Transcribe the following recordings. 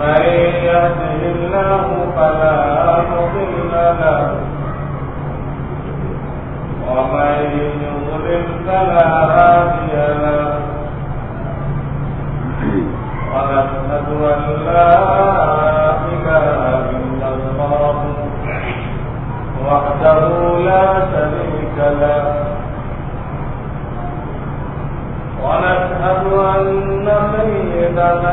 من يهده فلا مضل له. ومن يضلل فلا هادي له. ونشهد أن لا إله الله وحده لا شريك له. ونشهد أن سيدنا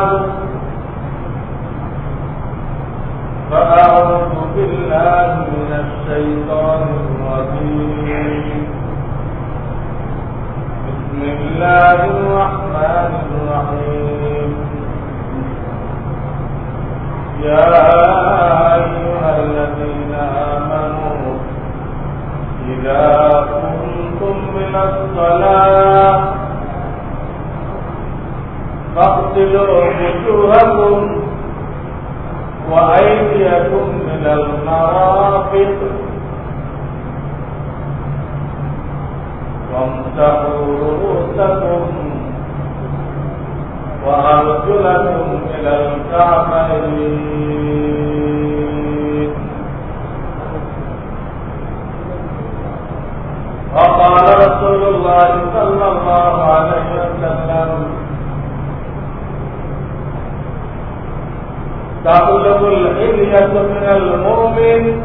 فأعوذ بالله من الشيطان الرجيم بسم الله الرحمن الرحيم يا أيها الذين آمنوا من الصلاة وجوهكم وأيديكم من المرافق. وامسحوا رؤوسكم وأرجلكم إلى الكعبين. وقال رسول الله صلى الله عليه وسلم تطلب الحلية من المؤمن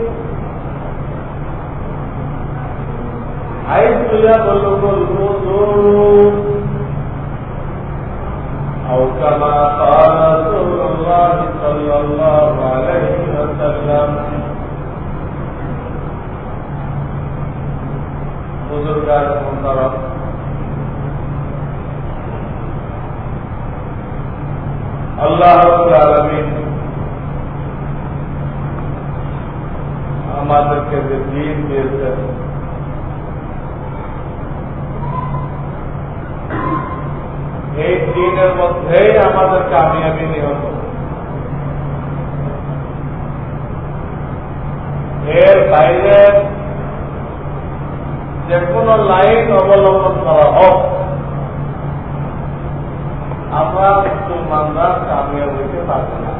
حيث يبلغ الفطور أو كما قال رسول الله صلى الله عليه وسلم بزرگار محترم اللہ رب العالمین আমাদেরকে যে দিন দিয়েছেন এই দিনের মধ্যেই আমাদের কামিয়াবি নিহত। এর বাইরে যে কোনো লাইন অবলম্বন করা হোক, আমরা মুসলমানরা কামিয়াব হইতে পারব না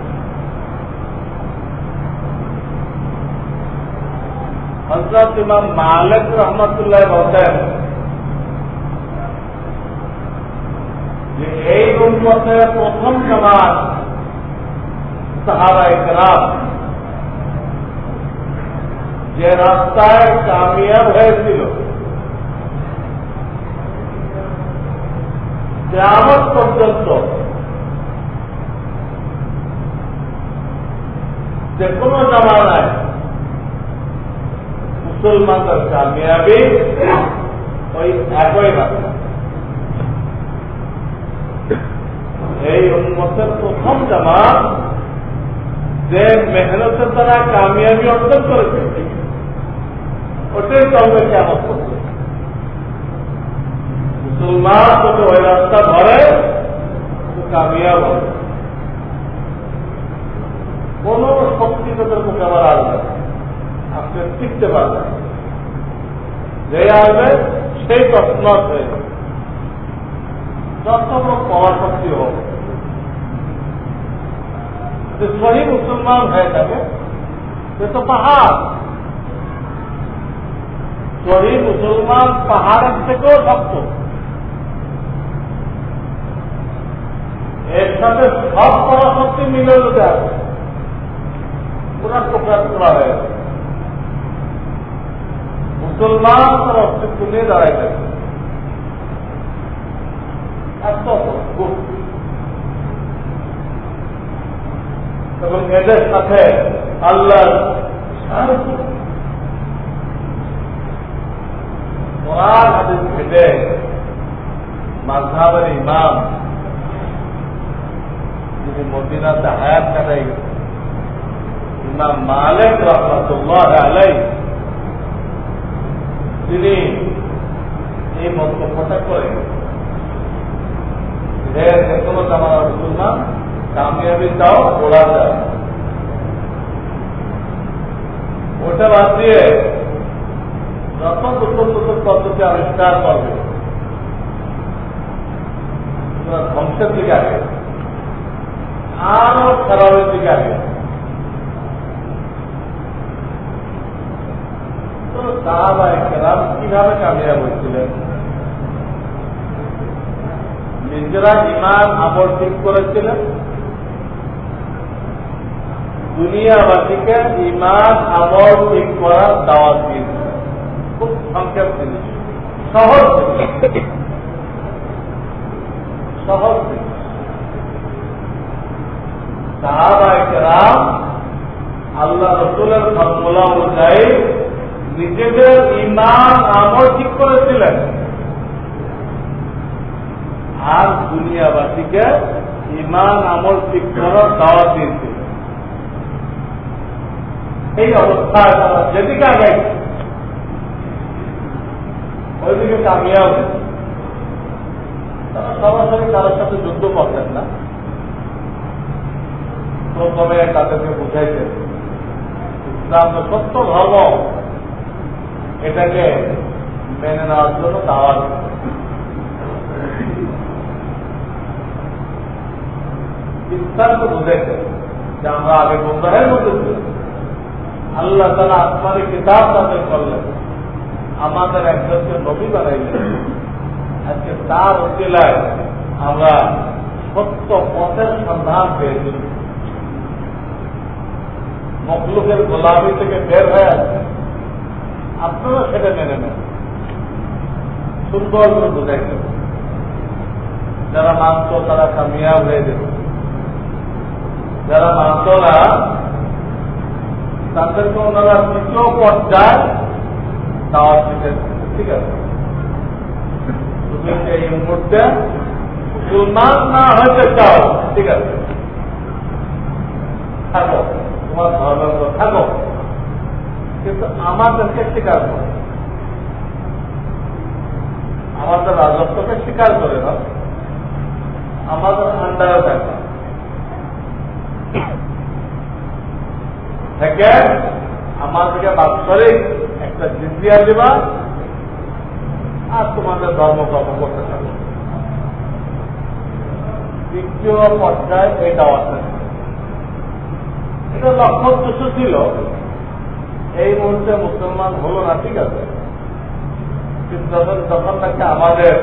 হজরত ইমাম মালিক রহমতুল্লাহ বলতেন যে, এই উন্মতে প্রথম জামাত সাহারা ইকরাম, যে রাস্তায় কামিয়াব হয়েছিল, কেয়ামত পর্যন্ত যে কোনো জামানায় মুসলমানদের কামিয়াবি ওই একই রাস্তা এই উন্মতের প্রথম জামাত যে মেহনতের দ্বারা কামিয়াবি অর্জন করেছে, ওটাই চলবে কেমন করছে মুসলমান যদি ওই রাস্তা ধরে কামিয়াব কোন শক্তি তাদের মোকাবেলা আসবে আপনি টিকতে পারবেন যে আসবে সেই তৎনত হয়ে যাবে যত পাওয়ার শক্তি হোক। যে সহি মুসলমান হয়ে থাকে, সে তো পাহাড়। সহি মুসলমান পাহাড়ের থেকেও শক্ত। এর সাথে সব পরাশক্তি মিলে যেতে আছে পুরা প্রকাশ করা হয়েছে। মুসলমান তার অস্তিত্ব নিয়ে দাঁড়াইতেছে এত এবং এদের সাথে আল্লাহ হাদিস ঘেটে মাঝহাবের ইমাম যিনি মদিনাতে হায়াত কাটাই ইমাম মালিক রহমতুল্লাহ আলাই তিনি এই মন্তব্যটা করে যে কোনো জামানা মুসলমান, কামিয়াবি চাও ওরা যায় ওটা বাদ দিয়ে যত নতুন নতুন পদ্ধতি আবিষ্কার করবে, ধ্বংসের দিকে আগে, আরও খারাপের দিকে আগে। তো সাহাবাহাম কীভাবে কামিয়াব হয়েছিলেন? নিজেরা ইমান আমল ঠিক করেছিলেন? দুনিয়াবাসীকে ইমান আমল ঠিক করার দাওয়াত দিয়েছিলেন। খুব সংক্ষেপ জিনিস। সহজ সহজ জিনিস সাহাবাহাম আল্লাহ রসুলের ফর্মুলা অনুযায়ী নিজেদের ইমান আমল ঠিক করেছিলেন। আর দুনিয়াবাসীকে ইমান আমল ঠিক করার দাওয়াত দিয়েছিল এই অবস্থায় তারা যেদিকে আগে ওইদিকে কামিয়াব তারা সরাসরি কারোর সাথে যুদ্ধ করতেন না। প্রথমে তাদেরকে বুঝাইতেন, ইসলাম তো সত্য ধর্ম। এটাকে মেনে নেওয়ার জন্য দাওয়াত আমাদের একজনকে তার উচিলায় আমরা সত্য পথের সন্ধান পেয়েছি। মকলুকের গোলামি থেকে বের হয়ে আছে আপনারা সেটা মেনে নেন। সুন্দর করে বুঝাইছেন যারা মানত তারা কামিয়াব হয়ে যেত যারা মানত না তাদেরকে ওনারা তৃতীয় পর্যায়ে দাওয়াত দিতেন। ঠিক আছে? এই মুহূর্তে মুসলমান না হইতে চাও? ঠিক আছে। তোমার ধর্মের কিন্তু আমাদেরকে স্বীকার করো। আমাদের রাজত্বকে স্বীকার করে না। আমাদের আন্ডারে থাকবে থেকে। আমাদেরকে বাৎসরিক একটা জিজিয়া দেবা আর তোমাদের ধর্ম ধর্মকর্ম করতে থাকবে দ্বিতীয় পর্যায়ে এই দাওয়াত এটা লক্ষ্য উদ্দেশ্য ছিল এই মুহূর্তে মুসলমান হলো না, ঠিক আছে? কিন্তু যখন যখন তাকে আমাদের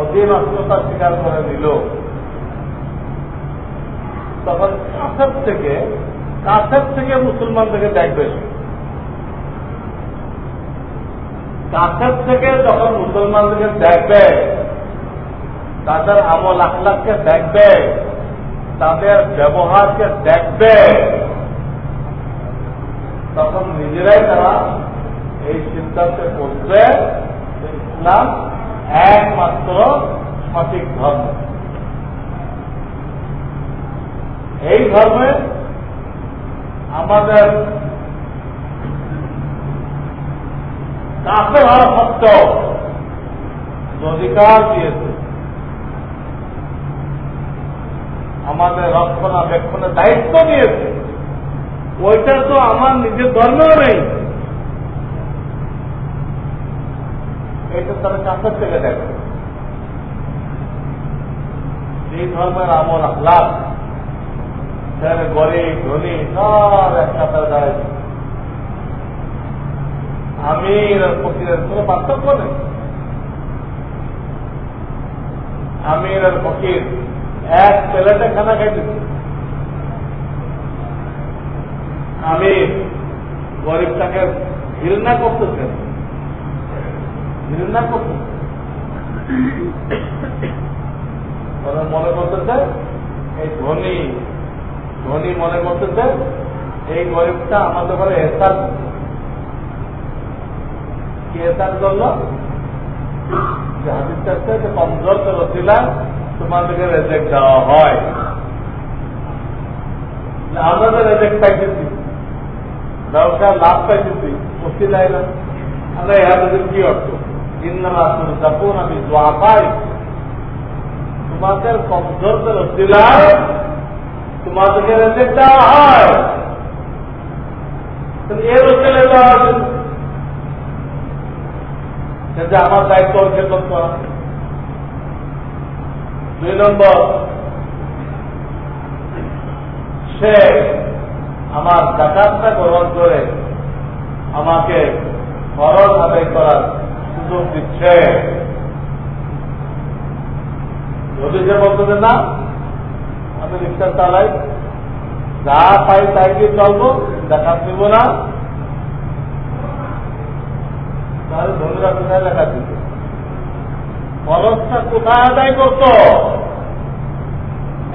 অধীনস্থতা স্বীকার করে দিল তখন কাছের থেকে কাছের থেকে মুসলমানদেরকে দেখবে কাছের থেকে যখন মুসলমানদেরকে দেখবে তাদের আমল আখলাখকে দেখবে তাদের ব্যবহারকে দেখবে তখন নিজেরাই তারা এই সিদ্ধান্তে পৌঁছবে ইসলাম একমাত্র সঠিক ধর্ম। এই ধর্মে আমাদের কাছে হওয়া সত্ত্বেও অধিকার দিয়েছে। আমাদের রক্ষণাবেক্ষণের দায়িত্ব দিয়েছে। ওইটা তো আমার নিজের ধর্মেও নেই। তারা দেখে। এই ধর্মের আমল আহ্লাদ সেখানে গরিব, ধনী, সব আমির আর ফকিরের কোনো পার্থক্য নেই। আমির আর ফকির এক প্লেটে খানা খাইতেছে। আমির গরিবটাকে ঘৃণা করতেছেন। ঘৃণা করতেছে ওরা মনে করতেছে, এই ধনী ধনী মনে করতেছে, এই গরিবটা আমাদের ঘরে এসার কি এসার করল? যে হাদিসটা হচ্ছে যে কমজোর রসিলা, তোমাদেরকে রেজেক্ট দেওয়া হয়। আমাদের রেজেক্ট পাইতেছি ব্যবসা লাভ পাইতেছি ওসিলাই না। আমরা এ হাদিসের কি অর্থ? ইন্নামা আমি পাই তোমাদের কমজোরদের হয়। আমার দায়িত্ব খেদমত করা। দুই নম্বর, সে আমার জাকাতটা গ্রহণ করে আমাকে খরচ আদায় করার সুযোগ দিচ্ছে। যদি সে বলতেছে না, আমি রিক্সা চালাই, যা পাই তাই দিয়ে চলবো, জাকাত নিব না। তাহলে ধনীরা কোথায় লেখা দিত খরচটা কোথায় আদায় করত?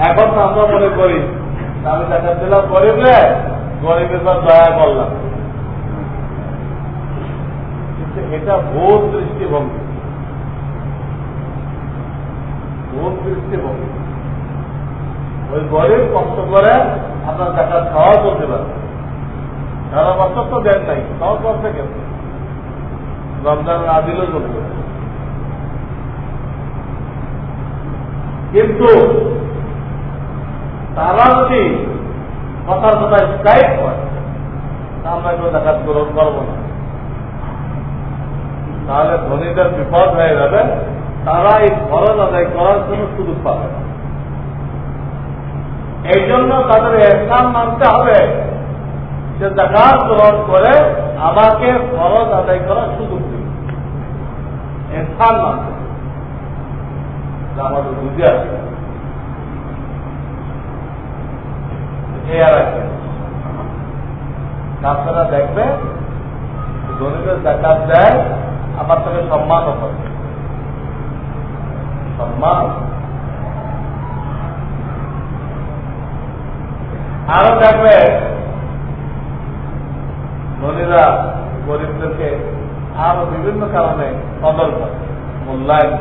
এখন আমরা মনে করি, আমি দেখা দিলাম গরিবলে গরিবের পর দয়া করলাম। কিন্তু এটা ভোট দৃষ্টিভঙ্গি। ভোট দৃষ্টিভঙ্গি। ওই গরিব কষ্ট করে আপনার টাকা খাওয়া চলতে পারে। সারা বছর তো দেন নাই খাওয়া করছে কেন? রমজান না দিলেও চলবে কিন্তু তারা কথার কথা স্ট্রাইক তা আমরা কেউ দেখাত গ্রহণ করব না। তাহলে ধনীদের বিপদ হয়ে যাবে, তারা এই খরচ আদায় করার জন্য সুযোগ পাবে না। এই জন্য তাদের এহসান মানতে হবে যে জাকাত গ্রহণ করে আমাকে খরচ আদায় করার সুযোগ দিন। এহসান মানতে আমাদের বুঝে আসে এই আর একটা আপনারা দেখবে ধনীদের জাকাত দেয়, আমার তাকে সম্মানও করে। সম্মান। আরও দেখবে, ধনীরা গরিবদেরকে আরও বিভিন্ন কারণে কদর করে, মূল্যায়ন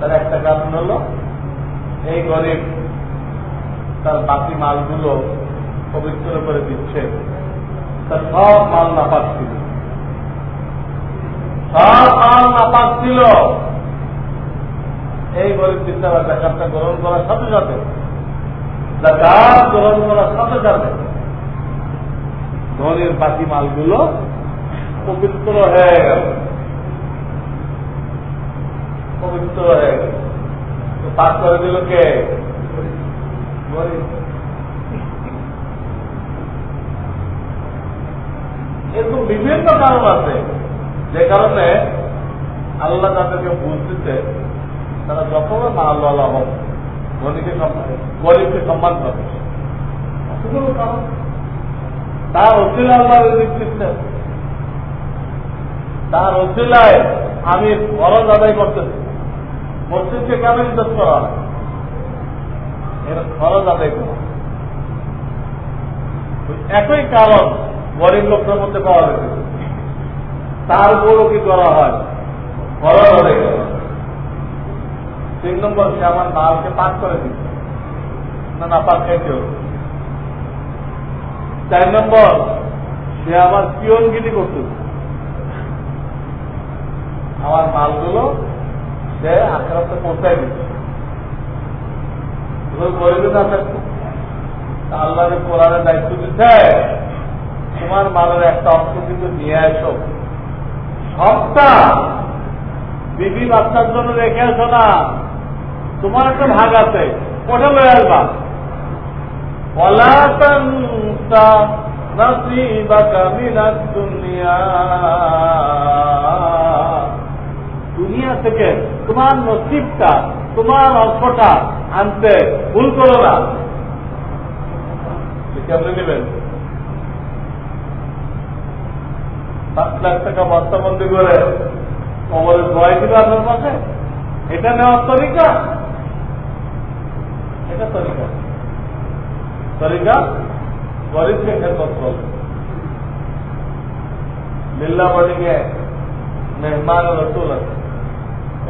তার একটা কারণ হল, এই গরিব তার বাকি মালগুলো পবিত্র করে দিচ্ছে। তার সব মাল নাপাক ছিল। সব মাল নাপাক ছিল। এই গরিব চিন্তা জাকাতটা গ্রহণ করার সাথে সাথে জাকাত গ্রহণ করার সাথে সাথে ধনের বাকি মালগুলো পবিত্র হয়ে গেল। পবিত্র হয়ে গেল। পাক করে দিল কে? এরকম বিভিন্ন কারণ আছে। যে কারণে আল্লাহ তাদেরকে বুঝতেছে, তারা যত মাল্লা হোক ধনীকে গরিবকে সম্মান করে। কতগুলো কারণ। তার অচিল আল্লাহ দিচ্ছে তার অচিলায় আমি খরচ আদায় করতেছি। মসজিদকে কেন ইজ্জত করা হয়? এর খরচ আদায় করা একই কারণ গরিব লোকদের মধ্যে পাওয়া যেতে তার উপরও কি করা হয়? খরচ আদায় করা তিন নম্বর, সে আমার মালকে পাক করে দিচ্ছে না না পাক খাইতে হবে। চার নম্বর, সে আমার পিয়নগিরি করতেছে আমার মালগুলো সে আক্রান্ত পৌঁছায় দিচ্ছে গরিব না থাকতো আল্লাহ কোরআনের দায়িত্ব দিচ্ছে তোমার মালের একটা অংশ কিন্তু নিয়ে আসো। সবটা বিবি বাচ্চার জন্য রেখে আসো না। তোমার একটা ভাগ আছে ওটা লয়ে আসবা। দুনিয়া। থেকে তোমার নসিবটা, তোমার অর্থটা আনতে ভুল করো না। কেমনে নেবেন পাঁচ লাখ টাকা বস্তাবন্দি করে কবরে দোয়াই দিল আপনার পাশে এটা নেওয়ার তরিকা? এটা তরিকা। তরিকা গরিবকে খেদমত করবে বিল্লা বাড়িকে মেহমান রসুল আছে।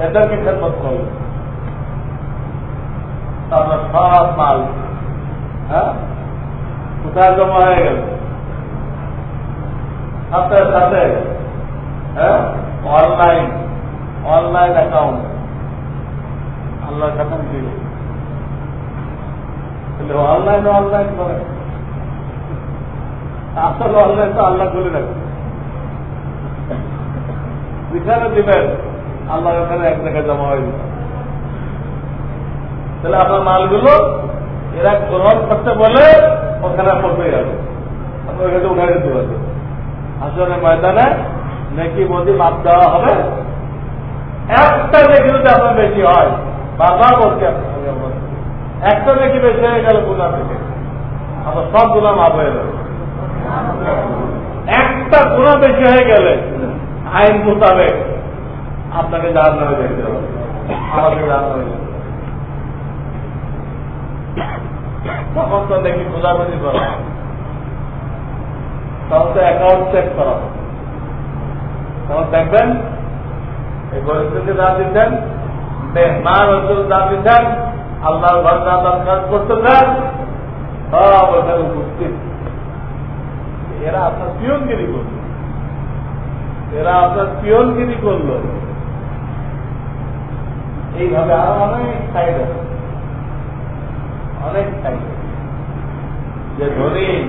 এদেরকে খেদমত করবে আপনার সব মাল। হ্যাঁ? কোথায় জমা হয়ে গেল? সাথে সাথে। হ্যাঁ? অনলাইন অনলাইন অ্যাকাউন্ট আল্লাহর কাছে দিল অনলাইন অনলাইন করে। আসলে অনলাইন তো আল্লাহ করে রাখবে যেখানে দিবেন আল্লাহ ওখানে এক জায়গায় জমা হয়ে যাবে। তাহলে আপনার মালগুলো এরা গ্রহণ করতে বলে ওখানে পড়তে যাবে। আপনি ওখানে উঠে দিতে পারবেন আসলে ময়দানে নাকি বদি মাপ দেওয়া হবে। একটা নাকি যদি আপনার বেশি হয়, বারবার বলছি একটা নাকি বেশি হয়ে গেল গুণা থেকে আপনার সব গুণা মাপ হয়ে যাবে। একটা গুণা বেশি হয়ে গেলে আইন মোতাবেক আপনাকে জাহান নামে দেখতে হবে। আমাকে জাহান নামে তখন তো দেখি খোঁজাখুঁজি করা তখন তো অ্যাকাউন্ট চেক করা তখন দেখবেন, এই গরিবকে যা দিচ্ছেন, মেহমান অঞ্চল যা দিচ্ছেন, আল্লাহর ঘর যা করতেছেন, সব ওখানে উপস্থিত। এরা আপনার পিয়নগিরি করল। এরা আপনার পিয়নগিরি করল। এইভাবে আরও অনেক সাইড আছে। অনেক সাইড যে ধনী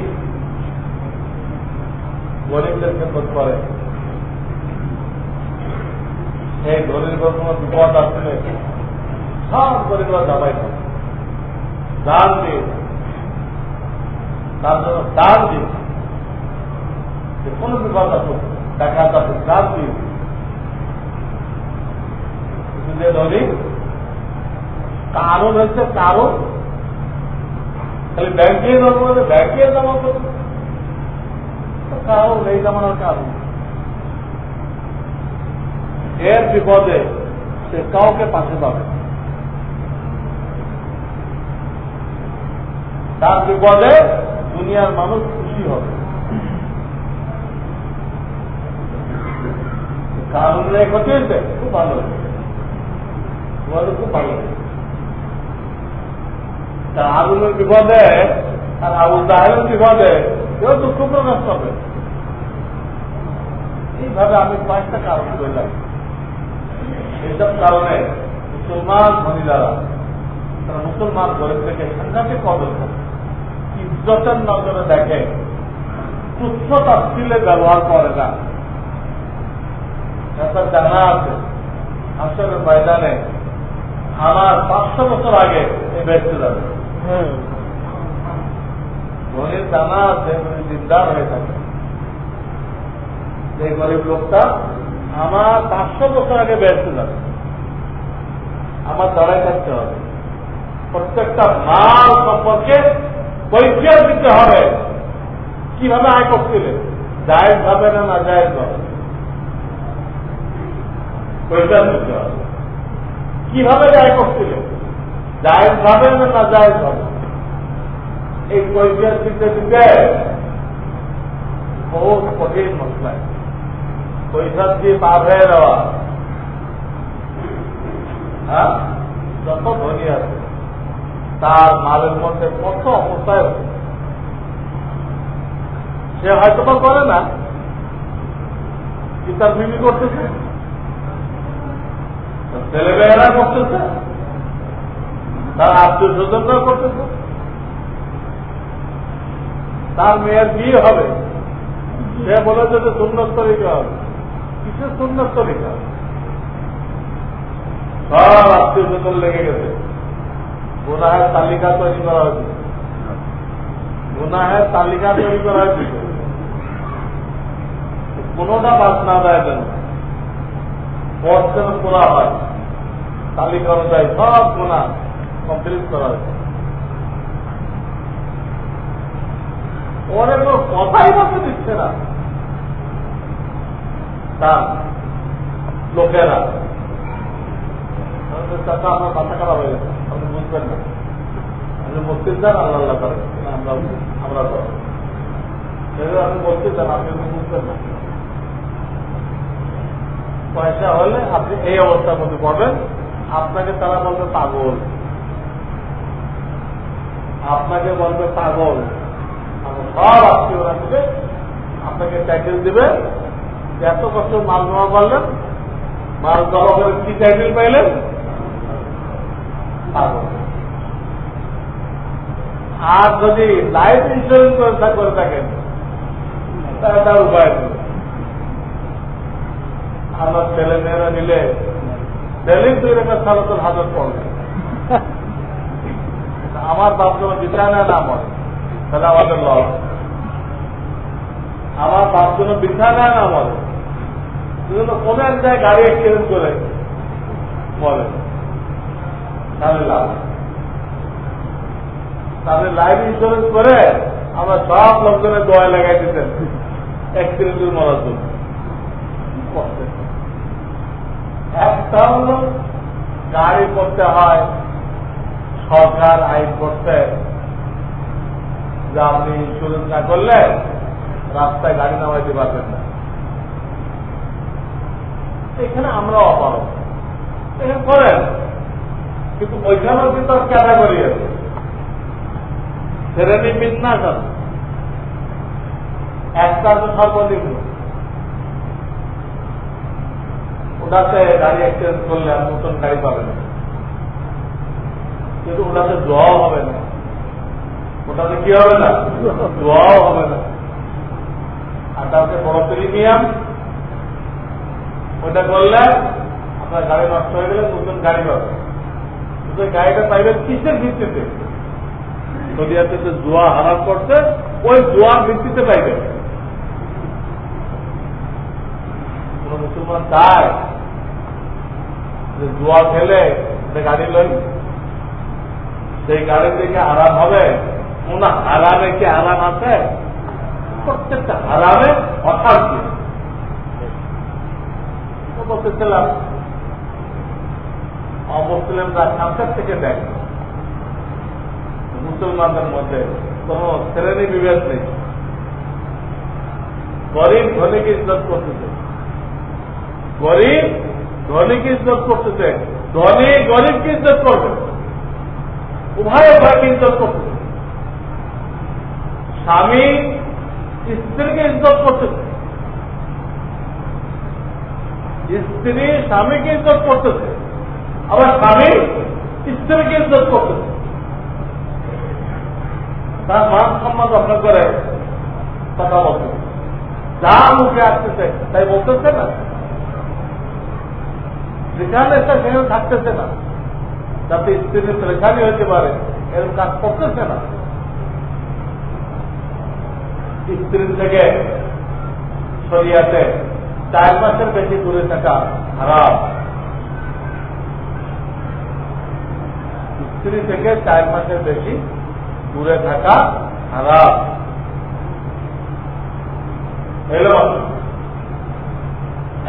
গরিবদের খেদমত করে। সেই ধনীর কোনো বিপদ আসলে সব গরিবরা দাবাই করে দান দিয়ে, তার জন্য দান দিয়ে কোনো বিপদ আসুক, টাকা তাকে দান দিয়ে। যে কারণ হচ্ছে কারণ। খালি ব্যাংকে জমা ব্যাংকে জমা করবে এর বিপদে সে কাউকে পাশে পাবে তার বিপদে দুনিয়ার মানুষ খুশি হবে। কারণ ক্ষতি হয়েছে, খুব ভালো খুব ভালো তার আগুনের বিপদে আর আবু জাহের বিপদে কেউ দুঃখ প্রকাশ পাবে এইভাবে আমি কয়েকটা কারণ বললাম এইসব কারণে মুসলমান মহিলারা তারা মুসলমান গরিব থেকে সাংঘাতিক কদর ইজ্জতের নজরে দেখে তুচ্ছ তফসিলে ব্যবহার করে না। আপনার জানা আছে আসলে ময়দানে আমার পাঁচশো বছর আগে এই বেঁচতে যাবে ধনির জানা আছে দিনদার হয়ে থাকে। যে গরিব লোকটা আমার পাঁচশো বছর আগে বেঁচতে যাবে। আমার দাঁড়ায় থাকতে হবে। প্রত্যেকটা মাল সম্পর্কে পরিচয় দিতে হবে। কীভাবে আয় করছিলেন জায়জ হবে না না জায়জ হবে পরিচয় দিতে হবে। কীভাবে আয় করছিলেন জায়জ হবে না না জায়জ হবে এই পরিচয় দিতে দিতে বহুত কঠিন মশলায় পয়সা দিয়ে পার হয়ে দেওয়া হ্যাঁ যত ধনী আছে তার মালের মধ্যে কত অবস্থায় সে হয়তো বা করে না। কি তার বিক্রি করতেছে ছেলেমেয়েরা করতেছে তার আত্মীয় স্বজনরা করতেছে তার মেয়ের বিয়ে হবে। সে বলেছে যে সুন্নত তরিকা হবে কিসের সুন্নত তরিকা সব আত্মীয় স্বজন লেগে গেছে। গুনাহের তালিকা তৈরি করা হয়েছে। গুনাহের তালিকা তৈরি করা হয়েছে। কোনটা বাদ না দেয় যেন যেন খোলা হয়, তালিকা অনুযায়ী সব গুণা কমপ্লিট করা হয়েছে। ওরা কোনো কথাই বলতে দিচ্ছে না। তার লোকেরা। আপনার মাথা খারাপ হয়ে গেছে। আপনি বুঝবেন না। আপনি মসজিদ যান, আল্লাহ করেন আমরা আমরা আপনি মসজিদ যান, আপনি বুঝবেন না। পয়সা হলে আপনি এই অবস্থার মধ্যে পড়বেন। আপনাকে তারা বলবে পাগল। আপনাকে বলবে পাগল। সব আত্মীয়রা দিবে আপনাকে টাইটেল দিবে। এত কষ্ট মাল জমা করলেন মাল জমা করে কি টাইটেল পাইলেন? আর যদি লাইফ ইন্স্যুরেন্স করে থাকেন, তাহলে তার উপায় নেই। আমার ছেলে মেয়েরা মিলে ডেলি দুই রেখা সালাতুল হাজত পড়বে আমার বাপ যখন বিছানায় না মরে তাহলে আমাদের লস। আমার বাপ যেন বিছানায় না মরে সেজন্য এক জায়গায় গাড়ি অ্যাক্সিডেন্ট করে মরে তাহলে লাভ। তাহলে লাইফ ইন্স্যুরেন্স করে আমরা সব লোকজনের দোয়া লাগাই দিতেন অ্যাক্সিডেন্টের মরার জন্য। একটা হল গাড়ি করতে হয়, সরকার আইন করতে, যে আপনি ইন্স্যুরেন্স না করলে রাস্তায় গাড়ি নামাইতে পারবেন না। এখানে আমরা অপারক এখানে করেন কিন্তু ওইখানেও কিন্তু ক্যাটাগরি আছে। শ্রেণি বিন্যাস আছে। একটা আছে সর্বনিম্ন। ওটাতে গাড়ি এক্সচেঞ্জ করলে আর নতুন গাড়ি পাবেন কিন্তু ওটাতে দোয়াও হবে না। ওটাতে কি হবে না? দোয়াও হবে না। আর তাতে বড় প্রিমিয়াম ওটা করলে আপনার গাড়ি নষ্ট হয়ে গেলে নতুন গাড়ি পাবে গাড়িটা পাইবেন কিসের ভিত্তিতে? নদিয়াতে যে জোয়া হারাম করছে, ওই জোয়ার ভিত্তিতে পাইবেন কোন মুসলমান যে জোয়া খেলে গাড়ি লই? সেই গাড়ি থেকে আরাম হবে? কোন হারামে কি আরাম আছে? প্রত্যেকটা হারামে অশান্তি। বলতেছিলাম অমুসলিমরা সামনের থেকে দেখ, মুসলমানদের মধ্যে কোন শ্রেণি বিভেদ নেই। গরিব ধনীকে ইজ্জত করতেছে। গরিব ধনীকে ইজ্জত করতেছে। ধনী গরিবকে ইজ্জত করবে। উভয় উভয়কে ইজ্জত করতেছে। স্বামী স্ত্রীকে ইজ্জত করতেছে। স্ত্রী স্বামীকে ইজ্জত করতেছে, আবার স্বামী স্ত্রীকে ইজ্জত করতেছে। তার মান সম্মান রক্ষা করে কথা বলতে যা মুখে আসতেছে, তাই বলতেছে না। যেখানে একটা সেখানে থাকতেছে না। যাতে স্ত্রীর পরেশানি হতে পারে, এরকম কাজ করতেছে না। স্ত্রীর থেকে শরিয়াতে চার মাসের বেশি দূরে থাকা খারাপ স্ত্রী থেকে চার মাসের বেশি দূরে থাকা খারাপ এলো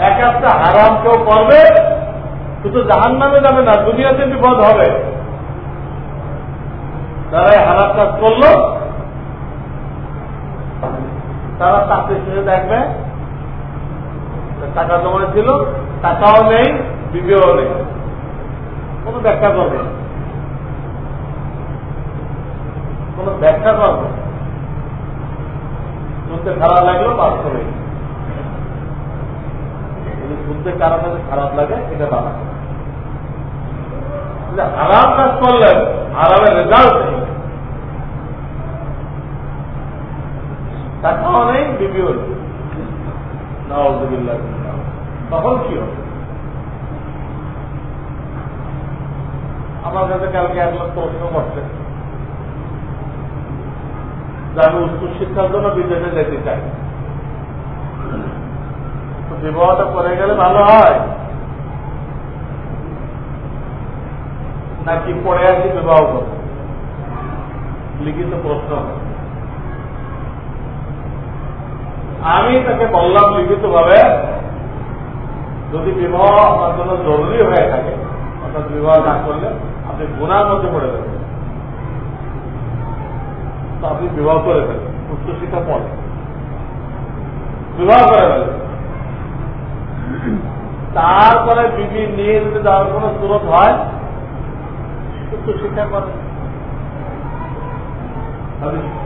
এক একটা হারাম কেউ করবে, শুধু জাহান নামে যাবে না, দুনিয়াতে বিপদ হবে। তারা হারাম কাজ করল। তারা চাকরি শেষে দেখবে টাকা জমা ছিল, টাকাও নেই বিবেও নেই। কোন ব্যাখ্যা করবে কোন ব্যাখ্যা করবে শুনতে খারাপ লাগল, বাস্তবে শুনতে কারও কাছে খারাপ লাগে, এটা বানা হারাম কাজ করলেন হারামের রেজাল্ট নেই। টাকাও নেই বিবিও নেই। নাউজুবিল্লাহ। তখন কি হবে? আমার কাছে কালকে এক লোক প্রশ্ন করছে যে আমি উচ্চ শিক্ষার জন্য বিদেশে যেতে চাই। বিবাহটা করে গেলে ভালো হয়? নাকি পরে আসি বিবাহ করব? লিখিত প্রশ্ন। আমি তাকে বললাম লিখিত ভাবে যদি বিবাহ আপনার জন্য জরুরি হয়ে থাকে, অর্থাৎ বিবাহ না করলে আপনি গুণার মধ্যে পড়ে যাবেন। তো আপনি বিবাহ করে ফেলেন উচ্চশিক্ষা পড়ে। বিবাহ করে ফেলেন তারপরে বিবি নিয়ে যদি যাওয়ার কোন সুরত হয় উচ্চশিক্ষা করে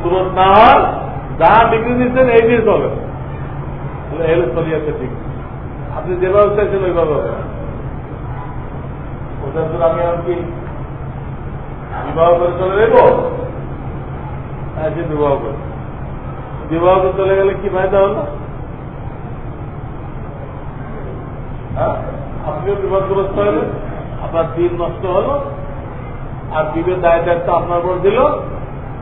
সুরত না হয়, যা ডিগ্রি দিচ্ছেন এই চলে এল চলিয়াছে ঠিক। আপনি যেভাবে চাইছেন ওইভাবে হবে ওদের জন্য আমি কি বিবাহ করে চলে দেব হ্যাঁ বিবাহ করে। বিবাহ করে চলে গেলে কি ফায়দা হলো? হ্যাঁ আপনিও বিবাদগ্রস্ত হলেন আপনার দিন নষ্ট হলো। আর বিবের দায় দায়িত্ব আপনার উপর দিল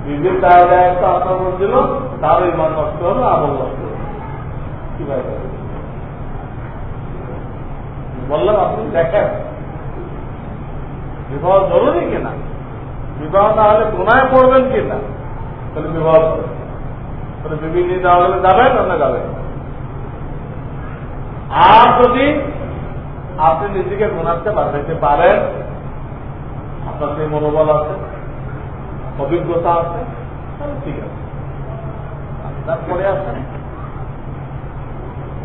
বিবের দায় দায়িত্ব আপনার উপর দিল তারও ইমান নষ্ট হলো, আমল নষ্ট হলো। কি ফায়দা বললাম, আপনি দেখেন। বিবাহ জরুরি কিনা? বিবাহ না হলে পড়বেন কিনা? তাহলে বিবাহ করেন তাহলে হলে যাবেন না যাবেন আর যদি আপনি নিজেকে গুনাতে বাঁচাইতে পারেন, আপনার সেই মনোবল আছে? অভিজ্ঞতা আছে? ঠিক আছে। আপনার পরে আসেন।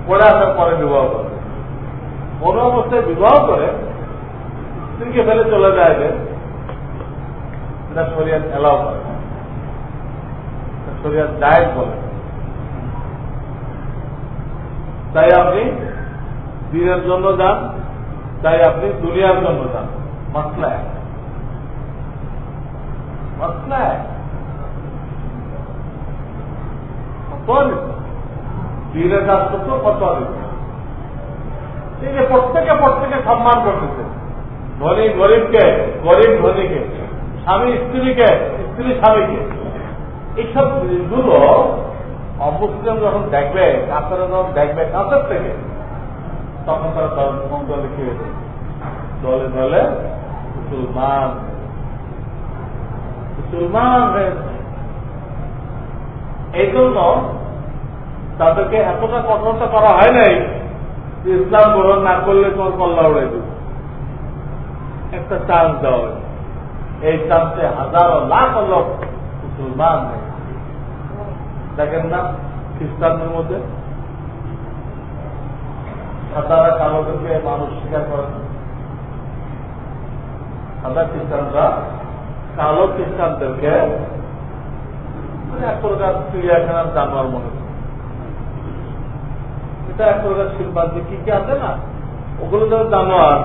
পরে আসার পরে বিবাহ করবেন। কোন অবস্থায় বিবাহ করে, স্ত্রীকে ফেলে চলে যায় যে, এটা শরিয়াত এলাও করে। শরিয়াত জায়গ বলে। তাই আপনি দিনের জন্য যান, তাই আপনি দুনিয়ার জন্য যান। মাসলা এক। মাসলা এক। দিনের কাজ করতেও কত দিতে যে প্রত্যেকে প্রত্যেকে সম্মান করতেছে ধনী গরিবকে, গরিব ধনীকে, স্বামী স্ত্রীকে, স্ত্রী স্বামীকে। এইসব জিনিসগুলো অমুসলিম যখন দেখবে কাছেরা যখন দেখবে কাছের থেকে, তখন তারা দল লিখে দলে দলে মুসলমান। মুসলমান হয়েছে। এই জন্য তাদেরকে এতটা কঠোরতা করা হয় নাই। ইসলাম গ্রহণ না করলে তোমার কল্লা উড়ে দেবে। একটা চান্স দেওয়া হবে এই চান্সে হাজারো লাখ লোক মুসলমান দেখেন না, খ্রিস্টানদের মধ্যে সাদারা কালোদেরকে মানুষ স্বীকার করে সাদা খ্রিস্টানরা কালো খ্রিস্টানদেরকে এক প্রকার চিড়িয়াখানার জানোয়ার মনে করে। এটা এক প্রকার শিল্পান্তি কি কি আছে না, ওগুলো যেন জানোয়ার,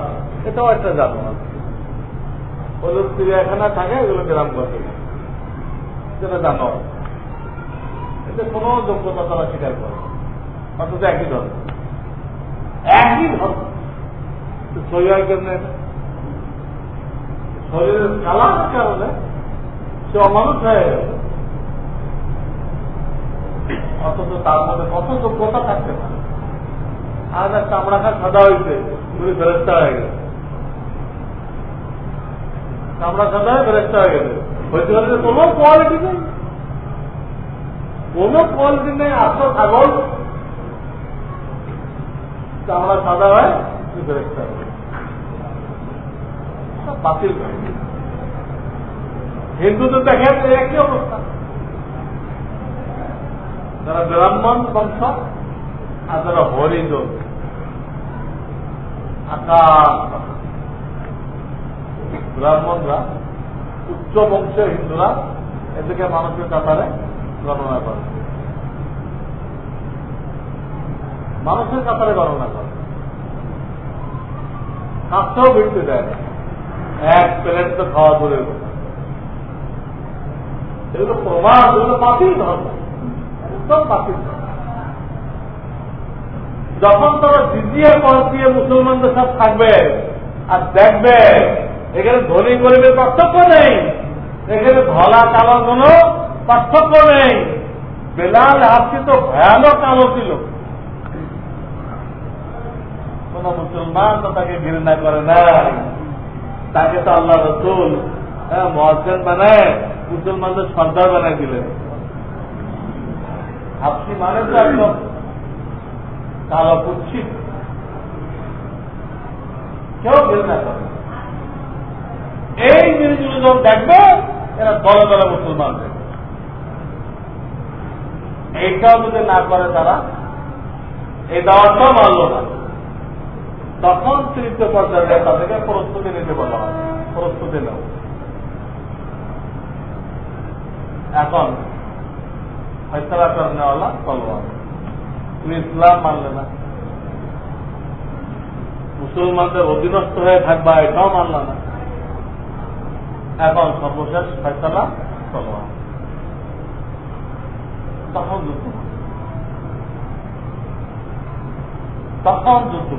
এটাও একটা জানোয়ার। ওগুলো চিড়িয়াখানা থাকে ওগুলো গ্রাম করতে যেটা জানোয়ার। এতে কোন যোগ্যতা তারা স্বীকার করে অথচ একই ধর্ম। একই ধর্ম। সহিয়ার জন্য শরীরের কালার কারণে? সে অমানুষ হয়ে গেল। অথচ তার মধ্যে কত যোগ্যতা থাকতে পারে? আর আমরা খা সাদা হয়েছে তুমি ফেরস্তা হয়ে গেছে চামড়া সাদা হয়ে ফেরস্তা হয়ে গেছে হইতে পারে কোনো কোয়ালিটি নেই। কোন কোয়ালিটি নেই আসো ছাগল। চামড়া সাদা হয় তুমি ফেরস্তা হয়ে বাতিল হিন্দুদের দেখেন একই অবস্থা। যারা ব্রাহ্মণ বংশ আর যারা হরিজন ব্রাহ্মণরা, উচ্চ বংশের হিন্দুরা এদিকে মানুষের কাতারে গণনা করে। মানুষের কাতারে গণনা করে। কাছেও ভিড়তে দেয় এক প্লেট তো খাওয়া কথা। এগুলো প্রমাণ এগুলো বাতিল ধর্ম। একদম বাতিল যখন তারা জিজিয়া কর দিয়ে মুসলমানদের সাথে থাকবে আর দেখবে, এখানে ধনী গরিবের পার্থক্য নেই, এখানে ধলা কালো কোন পার্থক্য নেই। বেলাল হাসি তো ভয়ানক কালো ছিল। কোন মুসলমান তো তাকে ঘৃণা করে নাই। তাকে তো আল্লাহ রসুল হ্যাঁ মহাজন বানায়, মুসলমানদের সর্দার বানায় দিলেন। আপনি মানে তো কালো কুচ্ছিত কেউ ঘৃণা করে। এই জিনিসগুলো যখন দেখবে, এরা দলে দলে মুসলমান এইটাও যদি না করে তারা এই দাওয়াটাও মানল না। তখন তৃতীয় পর্যায়ে তাদেরকে প্রস্তুতি নিতে বলা হয়। প্রস্তুতি নেব এখন ফয়সলা করে নেওয়ালা তলোয়ার। তুমি ইসলাম মানলে না। মুসলমানদের অধীনস্থ হয়ে থাকবা, এটাও মানলা না। এখন সর্বশেষ ফয়সলা তলোয়ার তখন যুদ্ধ তখন যুদ্ধ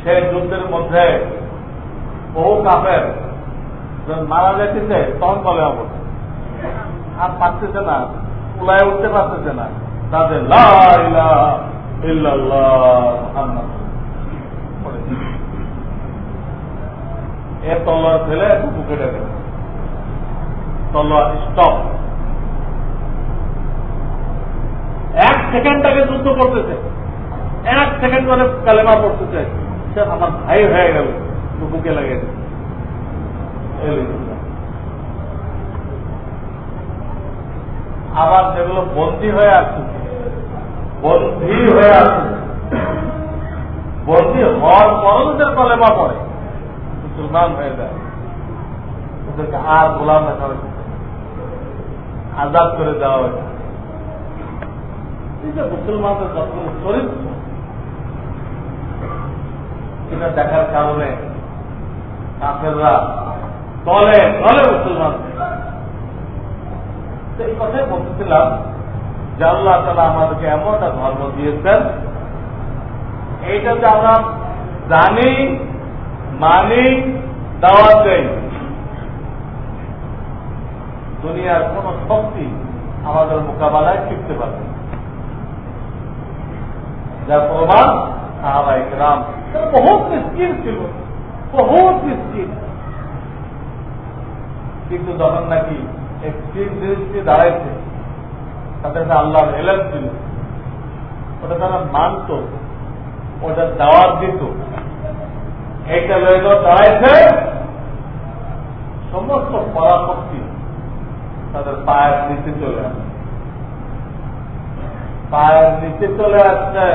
সেই যুদ্ধের মধ্যে বহু কাপের মারা যেতেছে, তখন বলে অবস্থা। আর পারতেছে না, উলায় উঠতে পারতেছে না। তাদের তলোয়ার ফেলে বুকে ডেকে তলোয়ার স্টপ এক সেকেন্ড আগে যুদ্ধ করতেছে। এক সেকেন্ড পরে কালেমা পড়তেছে। সে আমার ভাই হয়ে গেল। বুকে লাগে আবার যেগুলো বন্দী হয়ে আছে বন্দী হয়ে আছে বন্দী হওয়ার পরও ওদের কলেমা পড়ে, মুসলমান হয়ে যায়। ওদেরকে আর গোলাম রাখা হয়েছে আজাদ করে দেওয়া হয়েছে। মুসলমানদের যতগুলো চরিত্র এটা দেখার কারণে কাফেররা দলে দলে মুসলমান এই কথাই বলতেছিলাম যে আল্লাহ তালা আমাদেরকে এমন একটা ধর্ম দিয়েছেন এইটাতে আমরা জানি, মানি, দাওয়াত দেই, দুনিয়ার কোন শক্তি আমাদের মোকাবেলায় টিকতে পারবে যার প্রমাণ সাহাবাই গ্রাম বহুত মিসকিন ছিল, বহুত মিসকিন কিন্তু যখন নাকি এক্সট্রিম দৃষ্টি দাঁড়াইছে তাদের আল্লাহর এলেন ছিল, ওটা তারা মানত, ওটা দাওয়াত দিত। এইটা লইল দাঁড়াইছে, সমস্ত পরাশক্তি তাদের পায়ের নিচে চলে আসে। পায়ের নিচে চলে আসছে।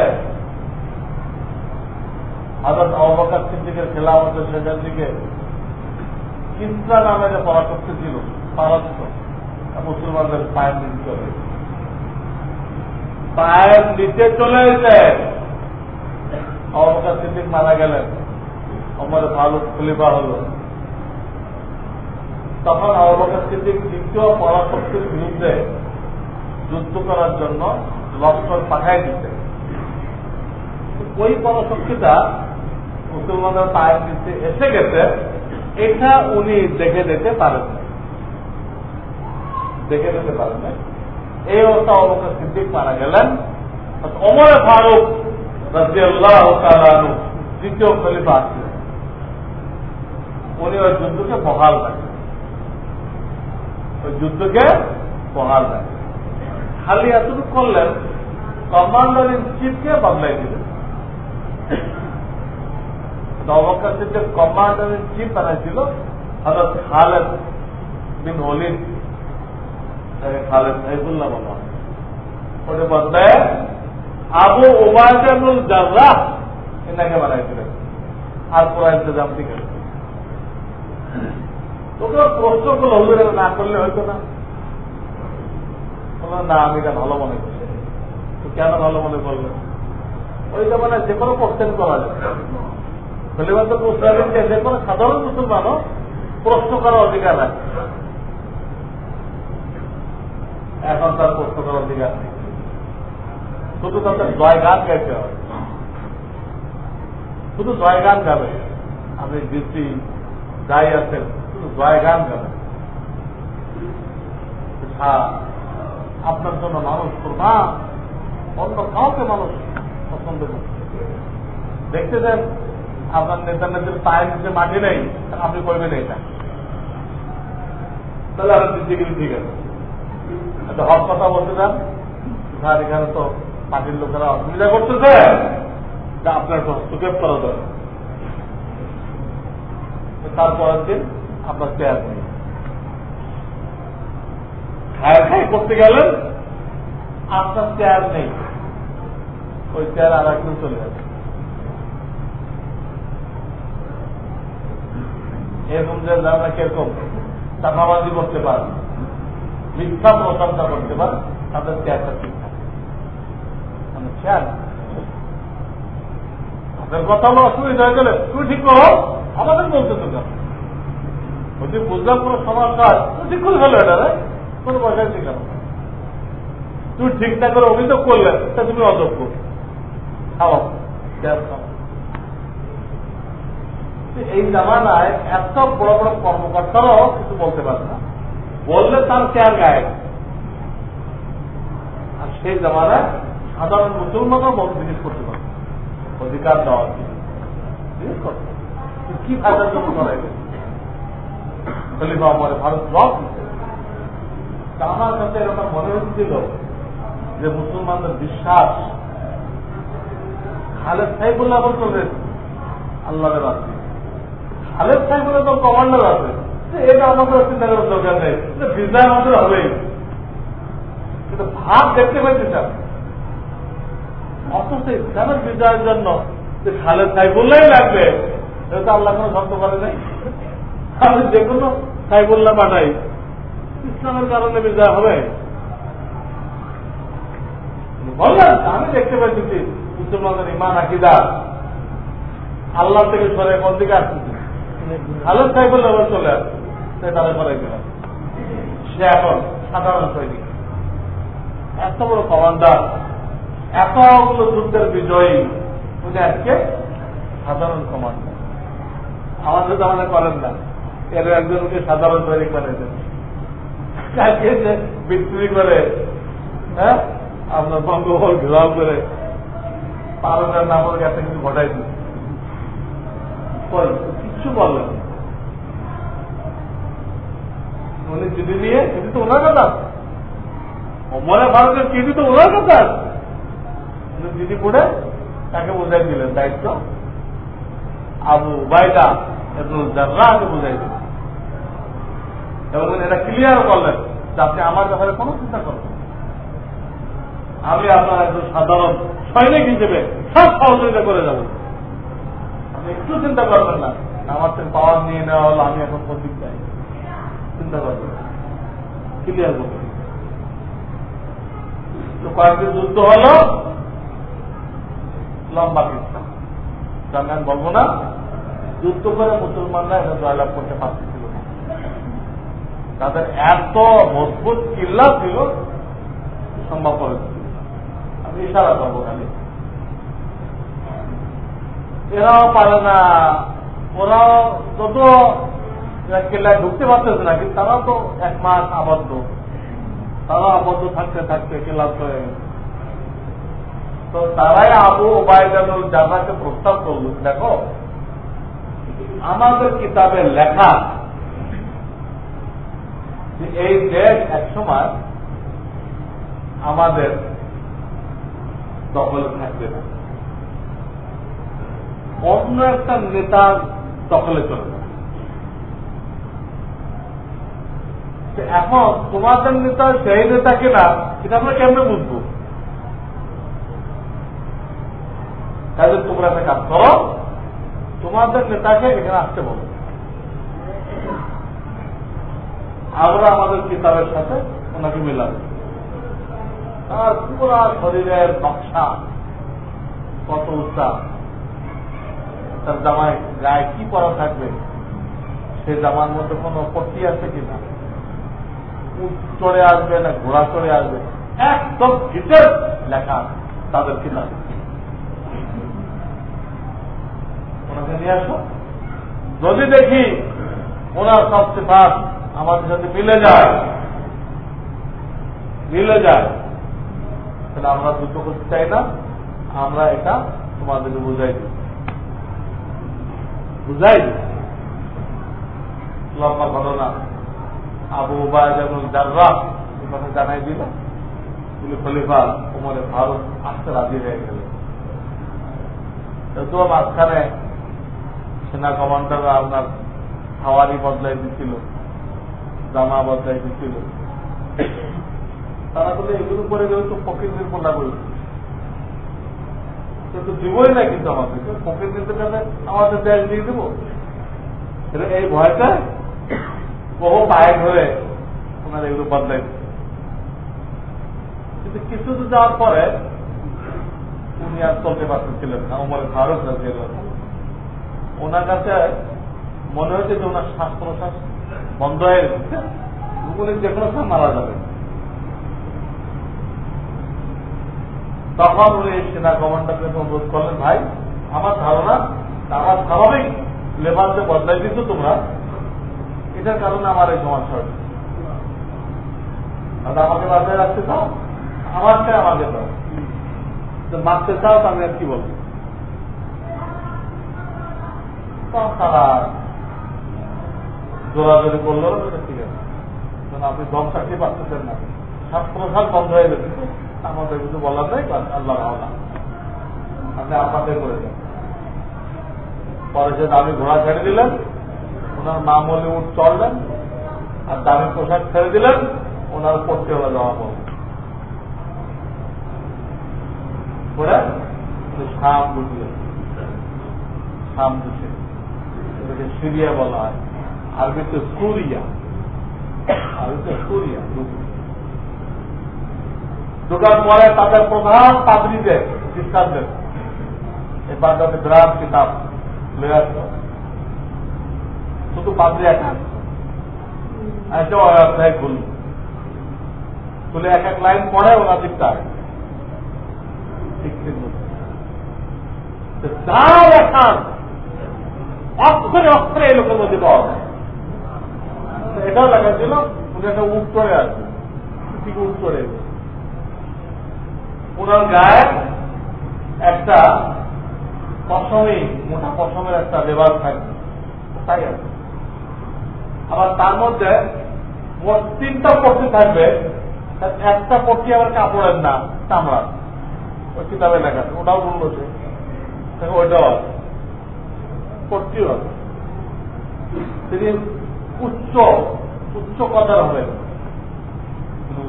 হাজরত অবকার সিদ্দিকের খেলাফতের শেষের দিকে। কিসরা নামে যে পরাশক্তি ছিল পারস্য মুসলমানদের পায়ের নিচে চলে পায়ের নিচে চলে এসে অবকার সিদ্দিক মারা গেলেন। আমার ভালো খলিফা হল। তখন অবকার সিদ্দিক দ্বিতীয় পরাশক্তির বিরুদ্ধে যুদ্ধ করার জন্য লস্কর পাঠাই দিতে। ওই পরাশক্তিটা মুসলমানদের পায়ের নিচে এসে গেছে। এটা উনি দেখে দিতে পারেন দেখে দিতে পারেন না এই অবস্থা অবকার সিদ্দিক মারা গেলেন। অমরে ফারুক দ্বিতীয় উনি ওই যুদ্ধকে বহাল রাখেন। ওই যুদ্ধকে বহাল রাখেন। খালি এতটুকু করলেন, কমান্ডার ইন চিফকে বদলাই দিলেন। অবকার যে কমান্ডার ইন চিফ বানাইছিল হজরত খালেদ বিন হলিদ খালেদ সাইফুল্লাহ বলা ওটা বদলায় আবু ওবায়দুল জাজা এনাকে বানাইছিলেন আর ঠিক আছে তোকে না করলে হয়তো না। না, আমি এটা ভালো মনে করছি কেন ভালো মনে ওইটা মানে যে কোনো কোশ্চেন করা যায়। যে কোনো সাধারণ মুসলমানও প্রশ্ন করার অধিকার রাখে। এখন তার প্রশ্ন করার অধিকার নেই শুধু তাদের জয় গান গাইতে হবে শুধু জয় গান গাবে। আপনি ডিসি যাই আছেন, শুধু জয় গান গাবেন হ্যাঁ আপনার জন্য মানুষ করবা অন্য কাউকে মানুষ পছন্দ করছে দেখতে দেন, আপনার নেতা নেতার পায়ের নিচে মাটি নেই, আপনি করবেন এটা। তাহলে আপনার ডিগ্রি ঠিক আছে। একটা হক কথা বলতে চান? স্যার, এখানে তো পার্টির লোকেরা অসুবিধা করতেছে। যা আপনার হস্তক্ষেপ করা দরকার। তারপরের দিন আপনার চেয়ার নেই খায় খাই করতে গেলেন? আপনার চেয়ার নেই। ওই চেয়ার আর একদিন চলে যাবে। এরকম যে যারা কীরকম? চাপাবাজি করতে পারে মিথ্যা প্রশংসা করতে পারে, তাদের চেয়ারটা ঠিক থাকে। মানে তাদের কথা আমার অসুবিধা হয়ে গেলে, তুমি ঠিক করো, আমাদের বলতে তো কেন বলছি বুঝলাম কোনো সমস্যা তুমি ঠিক করে ফেলো এটা কোনো পয়সায় ঠিক কেন তুমি ঠিক না করে অভিযোগ করলে, তা তুমি অযোগ্য। এই জামানায় এত বড় বড় কর্মকর্তারাও কিছু বলতে পারে না। বললে তার চেয়ার গায়ে আর সেই জামানায় সাধারণ মুসলমানও বল জিনিস করতে পারে অধিকার দেওয়া জিনিস করতে কি ফায়দার জন্য করা ভারত জব আমার কাছে এরকম মনে হচ্ছিল যে মুসলমানদের বিশ্বাস খালেদ চলবে আল্লাহরের রাস্তায় খালেদ সাহেবের তো কমান্ডার আছে। এটা চিন্তা হবেই। দেখতে বিজয়ের জন্য যে খালেদ সাইবুল্লাহ লাগবে, এটা আল্লাহ কোনো শব্দ করে নাই। আমি যে কোনো সাইবুল্লাহ পাঠাই ইসলামের কারণে বিজয় হবে। বললেন, আমি দেখতে পাচ্ছি মুসলমানদের ইমান আকিদা। আল্লাহ থেকে সরে কোন দিকে আসতেছে? সাইকেল আবার চলে আসে করে গেলাম সে এখন সাধারণ সৈনিক। এত বড় কমান্ডার এতগুলো যুদ্ধের বিজয়ী, উনি আজকে সাধারণ কমান্ডার। আমাদের তো আমাদের করেন না। এর একজনকে সাধারণ সৈনিক বানিয়েছেন কালকে বিক্রি করে হ্যাঁ আপনার বঙ্গবল ঘেরাও করে পালনের নামের কাছে কিছু ঘটাই দিচ্ছে কিচ্ছু বললেন উনি চিঠি নিয়ে চিঠি তো ওনার কথা অমরে ভারতের চিঠি তো ওনার কথা উনি চিঠি পড়ে তাকে বোঝাই দিলেন, দায়িত্ব। আবু বাইদা জার্রাকে বোঝাই দিলেন। এবং এটা ক্লিয়ার করলেন, যে আপনি আমার ব্যাপারে কোনো চিন্তা করবেন আমি আপনার একজন সাধারণ সৈনিক হিসেবে সব সহযোগিতা করে যাব। আপনি একটু চিন্তা করবেন না। আমার থেকে পাওয়ার নিয়ে নেওয়া হলো, আমি এখন দিক চাই। চিন্তা ক্লিয়ার করবেন তো কয়েকদিন যুদ্ধ হলো, লম্বা কিস্তা বলব না, যুদ্ধ করে মুসলমানরা এটা জয়লাভ করতে পারতেছিল তাদের এত মজবুত কিল্লা ছিল, সম্ভব করেছিল আমি ইশারা করব খালি। এরাও পারে না, ওরাও যত কেল্লায় ঢুকতে পারতেছে না, কিন্তু তারাও তো এক মাস আবদ্ধ। তারা আবদ্ধ থাকতে থাকতে কেলাস হয়ে। তো তারাই আবু ওবায়দানুল জানাকে প্রস্তাব করল, দেখো, আমাদের কিতাবে লেখা যে এই দেশ একসময় আমাদের দখলে থাকবে না। অন্য একটা নেতার দখলে চলে যাবে এখন তোমাদের নেতা সেই নেতা কিনা সেটা আমরা কেমনে বুঝব? তাহলে তোমরা একটা কাজ করো তোমাদের নেতাকে এখানে আসতে বলো। আমরা আমাদের কিতাবের সাথে ওনাকে মিলাবো। তার পুরা শরীরের নকশা, কত উচ্চা, তার জামায় গায়ে কি পরা থাকবে? সে জামার মধ্যে কোনো পট্টি আছে কিনা? চড়ে আসবে না, ঘোড়া চড়ে আসবে। একদম ডিটেল লেখা তাদের কিনা ওনাকে নিয়ে আসো। যদি দেখি ওনার সব সিফাত আমাদের সাথে মিলে যায় মিলে যায়, তাহলে আমরা যুদ্ধ করতে চাই না, আমরা এটা তোমাদেরকে বুঝাই দিই। বুঝাই দিই? লম্বা ঘটনা। আবু জানাই দিল। তিনি খলিফা উমরে ভারত আসতে রাজি হয়ে গেল তো মাঝখানে সেনা কমান্ডাররা আপনার খাওয়ারি বদলাই দিচ্ছিল জামা বদলাই দিচ্ছিল তারা বলে এগুলো করে গেলে তো ফকিরদের কোনটা করে তো দিবই না কিন্তু আমাদেরকে। ফকিরদের আমাদের দেশ দিয়ে দেবো। এই ভয়টা বহু পায়ে ধরে ওনারা এগুলো বদলাই কিন্তু কিছু তো যাওয়ার পরে উনি আর চলতে পারতেছিলেন না, উমর ফারুক ওনার কাছে মনে হয়েছে যে ওনার শ্বাস প্রশ্বাস বন্ধ হয়ে গেছে। উনি যে কোনো সময় মারা যাবে। তখন উনি সেনা কমান্ডারকে অনুরোধ করলেন, ভাই, আমার ধারণা আমার স্বাভাবিক লেবার যে বদলাই দিচ্ছ তোমরা। এটার কারণে আমার এই সমস্যা হচ্ছে আমাকে বাজায় রাখতে চাও? আমার চাই আমাকে দাও। মারতে চাও তো আমি আর কি বলব? তারা জোরাজোরি করল ঠিক আছে। আপনি দম চাকরি পাচ্ছেন না। শ্বাস প্রশ্বাস বন্ধ হয়ে গেছে আমাদের কিছু বলার নেই আল্লাহ আল্লাহ আপনি আপনাদের করে দেন। পরে সে দামি ঘোড়া ছেড়ে দিলেন ওনার মামলি উঠ চললেন, আর দামি পোশাক ছেড়ে দিলেন, ওনার পড়তে হলো যাওয়া এটাকে সিরিয়া বলা হয়। সুরিয়া। সুরিয়া পরে তাদের প্রধান পাদ্রীদের খ্রিস্টানদের এই বাচ্চাতে বিরাট কিতাব, লয়ে একটা খুল খুলে এক এক লাইন পড়ে ওরা দিকটা। যা দেখান, অক্ষরে অক্ষরে এই লোকের মধ্যে পাওয়া যায় এটাও লেখা ছিল উনি একটা উত্তরে আছে ঠিক উত্তরে ওনার গায়ে একটা পশমে, মোটা পশমের একটা লেবার থাকবে। তাই আছে? আবার তার মধ্যে মোট তিনটা পট্টি থাকবে। একটা পট্টি আবার কাপড়ের না চামড়ার। ওই কিতাবে লেখা ওটাও বলল সে ওইটাও আছে। পট্টিও আছে। তিনি উচ্চ উচ্চ কদার হবেন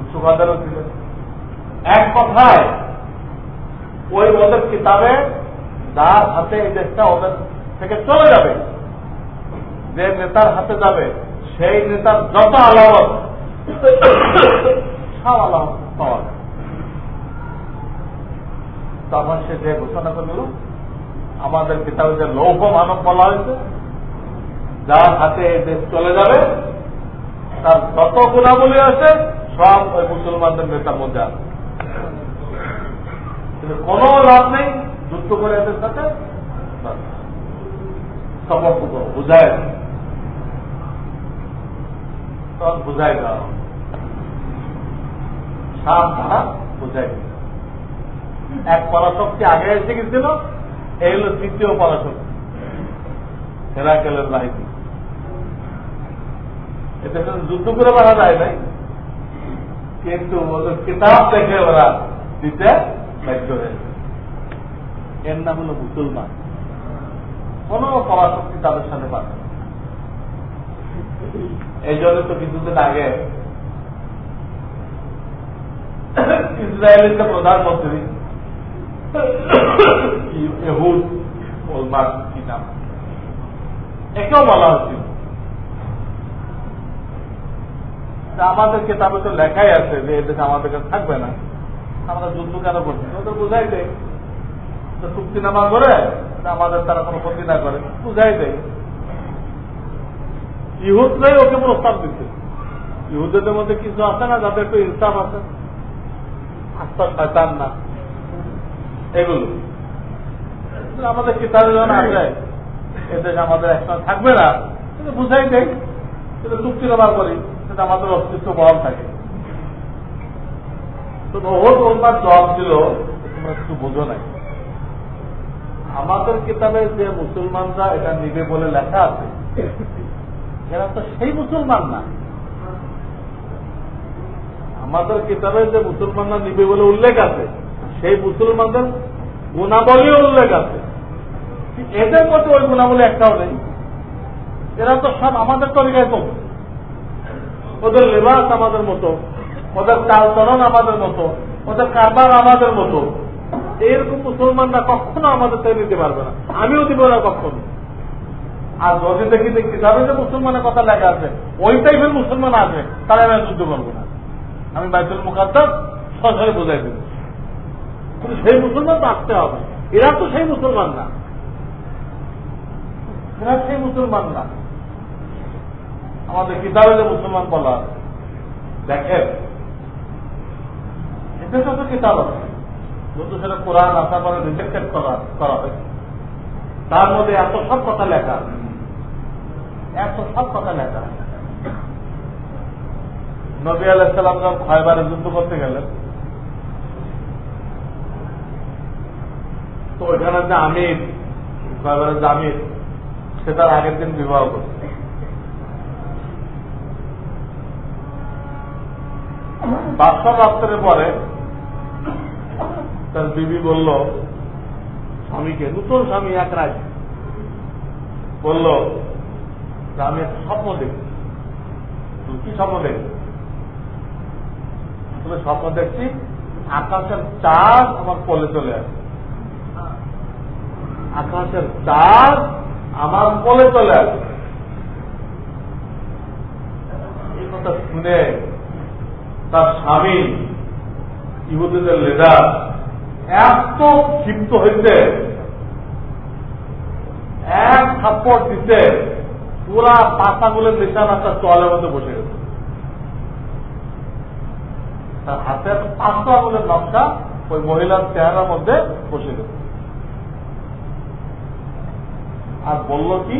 উচ্চ কদারও ছিলেন। এক কথায়, ওই ওদের কিতাবে যার হাতে এই দেশটা ওদের থেকে চলে যাবে, যে নেতার হাতে যাবে সেই নেতার যত আলামত, সব আলামত পাওয়া যায়। তখন সে যে ঘোষণা করল, আমাদের কিতাবে যে লৌহ মানব বলা হয়েছে, যার হাতে দেশ চলে যাবে, তার যত গুণাবলী আছে, সব ওই মুসলমানদের নেতার মধ্যে আছে। কিন্তু কোন লাভ নেই, যুদ্ধ করে এদের সাথে সমর্থ বুঝায় তখন বুঝাই দেওয়া সাপ তারা বুঝাই এক পরাশক্তি আগে এসে গেছিল, এই হল তৃতীয় পরাশক্তি হেরাকেলের বাহিনী। এতে যুদ্ধ করে মারা যায় নাই। কিন্তু ওদের কিতাব দেখে ওরা দিতে বাধ্য হয়েছে এর নাম হল মুসলমান। কোন পরাশক্তি তাদের সাথে পাবে এই জন্য তো কিছুদিন আগে। ইসরায়েলের যে প্রধানমন্ত্রী। একেও বলা হচ্ছিল আমাদের কেতাবে তো লেখাই আছে যে এদেশে আমাদের কাছে থাকবে না। আমরা যুদ্ধ কেন করছি? ওদের বুঝাই দেয়। চুক্তি নামা করে আমাদের তারা কোনো ক্ষতি না করে। বুঝাই দেয়। ইহুদরাই ওকে প্রস্তাব দিচ্ছে। ইহুদের মধ্যে কিছু আছে না যাদের একটু ইনসাফ আছে? আস্থা শয়তান না। এগুলো। আমাদের কিতাবে যখন আসে এদেশ আমাদের একসাথে থাকবে না। কিন্তু বুঝাই দেয় কিন্তু চুক্তি ব্যবহার করি সেটা আমাদের অস্তিত্ব বহাল থাকে। তো বহুত ওনার জবাব ছিল তোমরা কিছু বোঝো নাই। আমাদের কিতাবে যে মুসলমানরা এটা নিবে বলে লেখা আছে এরা তো সেই মুসলমান না। আমাদের কিতাবে যে মুসলমানরা নিবে বলে উল্লেখ আছে, সেই মুসলমানদের গুণাবলীও উল্লেখ আছে। এদের মধ্যে ওই গুণাবলী একটাও নেই। এরা তো সব আমাদের তরিকায় চলছে ওদের লেবাস আমাদের মতো, ওদের চালচলন আমাদের মতো, ওদের কারবার আমাদের মতো। এরকম মুসলমানরা কখনো আমাদের থেকে নিতে পারবে না। আমিও দিব না কখনো। আর যদি দেখি যে কিতাবে যে মুসলমানের কথা লেখা আছে, ওই টাইপের মুসলমান আছে তারা আমি যুদ্ধ করব না। আমি বাইতুল মুখাদ্দার সরাসরি বোঝাই দেব। কিন্তু সেই মুসলমান তো আসতে হবে। এরা তো সেই মুসলমান না। এরা সেই মুসলমান না। আমাদের কিতাবে যে মুসলমান বলা আছে, দেখেন, এতে তো কিতাব আছে। যেহেতু সেটা কোরআন আসার পরে রিজেক্টেড করা হয়েছে। তার মধ্যে এত সব কথা লেখা এত সব কথা লেখা নবী যখন খয়বারে যুদ্ধ করতে গেলেন, তো ওইখানে যে আমির খয়বারের যে আমির, সে তার আগের দিন বিবাহ করছে। পরে তার বিবি বলল, স্বামীকে, নতুন স্বামী এক রাজ বলল একটা স্বপ্ন দেখছি কি স্বপ্ন দেখছি তুমি স্বপ্ন দেখছি, আকাশের চাঁদ আমার কোলে চলে আসে। আকাশের চাঁদ আমার কোলে চলে আসে। এই কথা শুনে তার স্বামী, ইহুদিদের লিডার এত ক্ষিপ্ত হইতে, এক থাপ্পড় দিতে পুরা পাতাগুলোর নিশানা তার তোয়ালের মধ্যে বসে গেছে। তার হাতের পাঁচটা আঙুলের নকশা ওই মহিলার চেহারার মধ্যে বসে গেছে। আর বলল কি,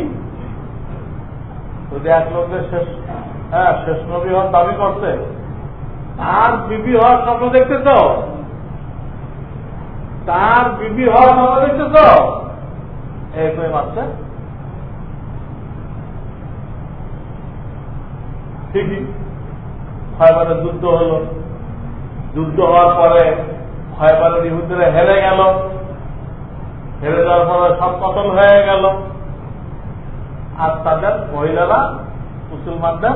যদি এক লোকের শেষ হ্যাঁ শেষ নবী হওয়ার দাবি করছে, তার বিবি হওয়ার স্বপ্ন দেখতেছ? তার বিবি হওয়ার স্বপ্ন দেখতেছ? এই করে মারছে। ঠিকই। খয়বারের যুদ্ধ হল। যুদ্ধ হওয়ার পরে খয়বারের ইহুদিরা হেরে গেল। হেরে যাওয়ার পরে সব পতন হয়ে গেল। আর তাদের মহিলারা মুসলমানদের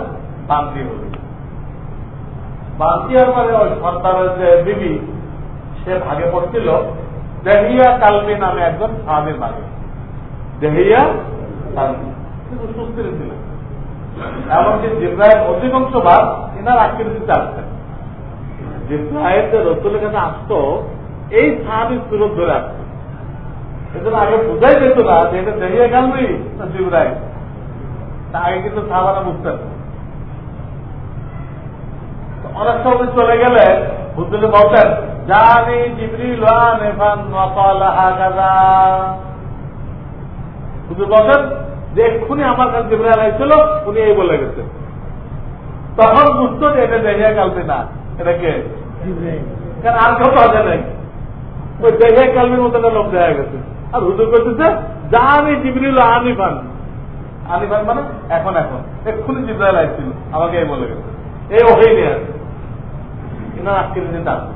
বান্দি হল। বান্দি হওয়ার পরে ওই সন্তানের যে বিবি, সে ভাগে পড়ছিল দেহিয়া কালমি নামে একজন সাহাবির ভাগে দেহিয়া কালমি। কিন্তু সুস্থির ছিলেন এমনকি জিব্রাহিম অধিকাংশ ভাগ এনার আকৃতিতে আসতেন জিব্রাহিম যে রসুলের কাছে আসতো, এই সাহাবির সুরত ধরে আসতো। এজন্য আগে বোঝাই যেত না যে এটা দেহিয়া কালমি না জিব্রাহিম তা আগে কিন্তু সাহাবারা বুঝতেন। অনেক সময় চলে গেলে হুজুরে বলতেন, জানি জিবরিল নেফান হুজুর বলতেন যে এক্ষুনি আমার কাছে জিবরাইল আইছিল উনি এই বলে গেছে। তখন বুঝতো যে এটা দেহিয়া কালবে না। এটাকে কারণ আর কেউ পাওয়া যায় নাই। ওই দেহিয়া কালবির মতো একটা লোক দেখা গেছে। আর হুজুর করতেছে জানি জিবরিল আনিফান আনিফান মানে এখন এখন। এক্ষুনি জিব্রাইল আইছিল আমাকে এই বলে গেছে। এই ওহেই নিয়ে আছে এনার আজকের দিন আছে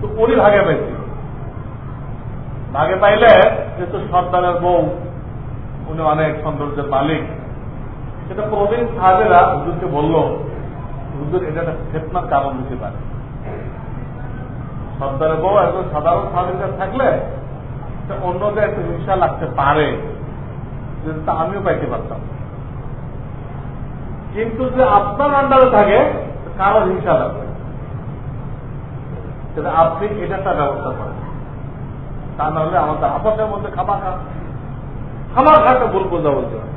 তো উনি ভাগে পাইছিল ভাগে পাইলে যেহেতু সর্দারের বউ। উনি অনেক সৌন্দর্যের মালিক। সেটা প্রবীণ সাহেবেরা হুজুরকে বলল, হুজুর, এটা একটা ফেতনার কারণ দিতে পারে। সর্দারের বউ একজন সাধারণ সাহেবের থাকলে অন্যদের একটু হিংসা লাগতে পারে। তা আমিও পাইতে পারতাম। কিন্তু যে আপনার আন্ডারে থাকে কারও হিংসা লাগবে আপনি এটা একটা ব্যবস্থা করেন। তা নাহলে আমাদের আপসের মধ্যে খাবার খা খাবার খাতে ভুল বোঝা বলতে হবে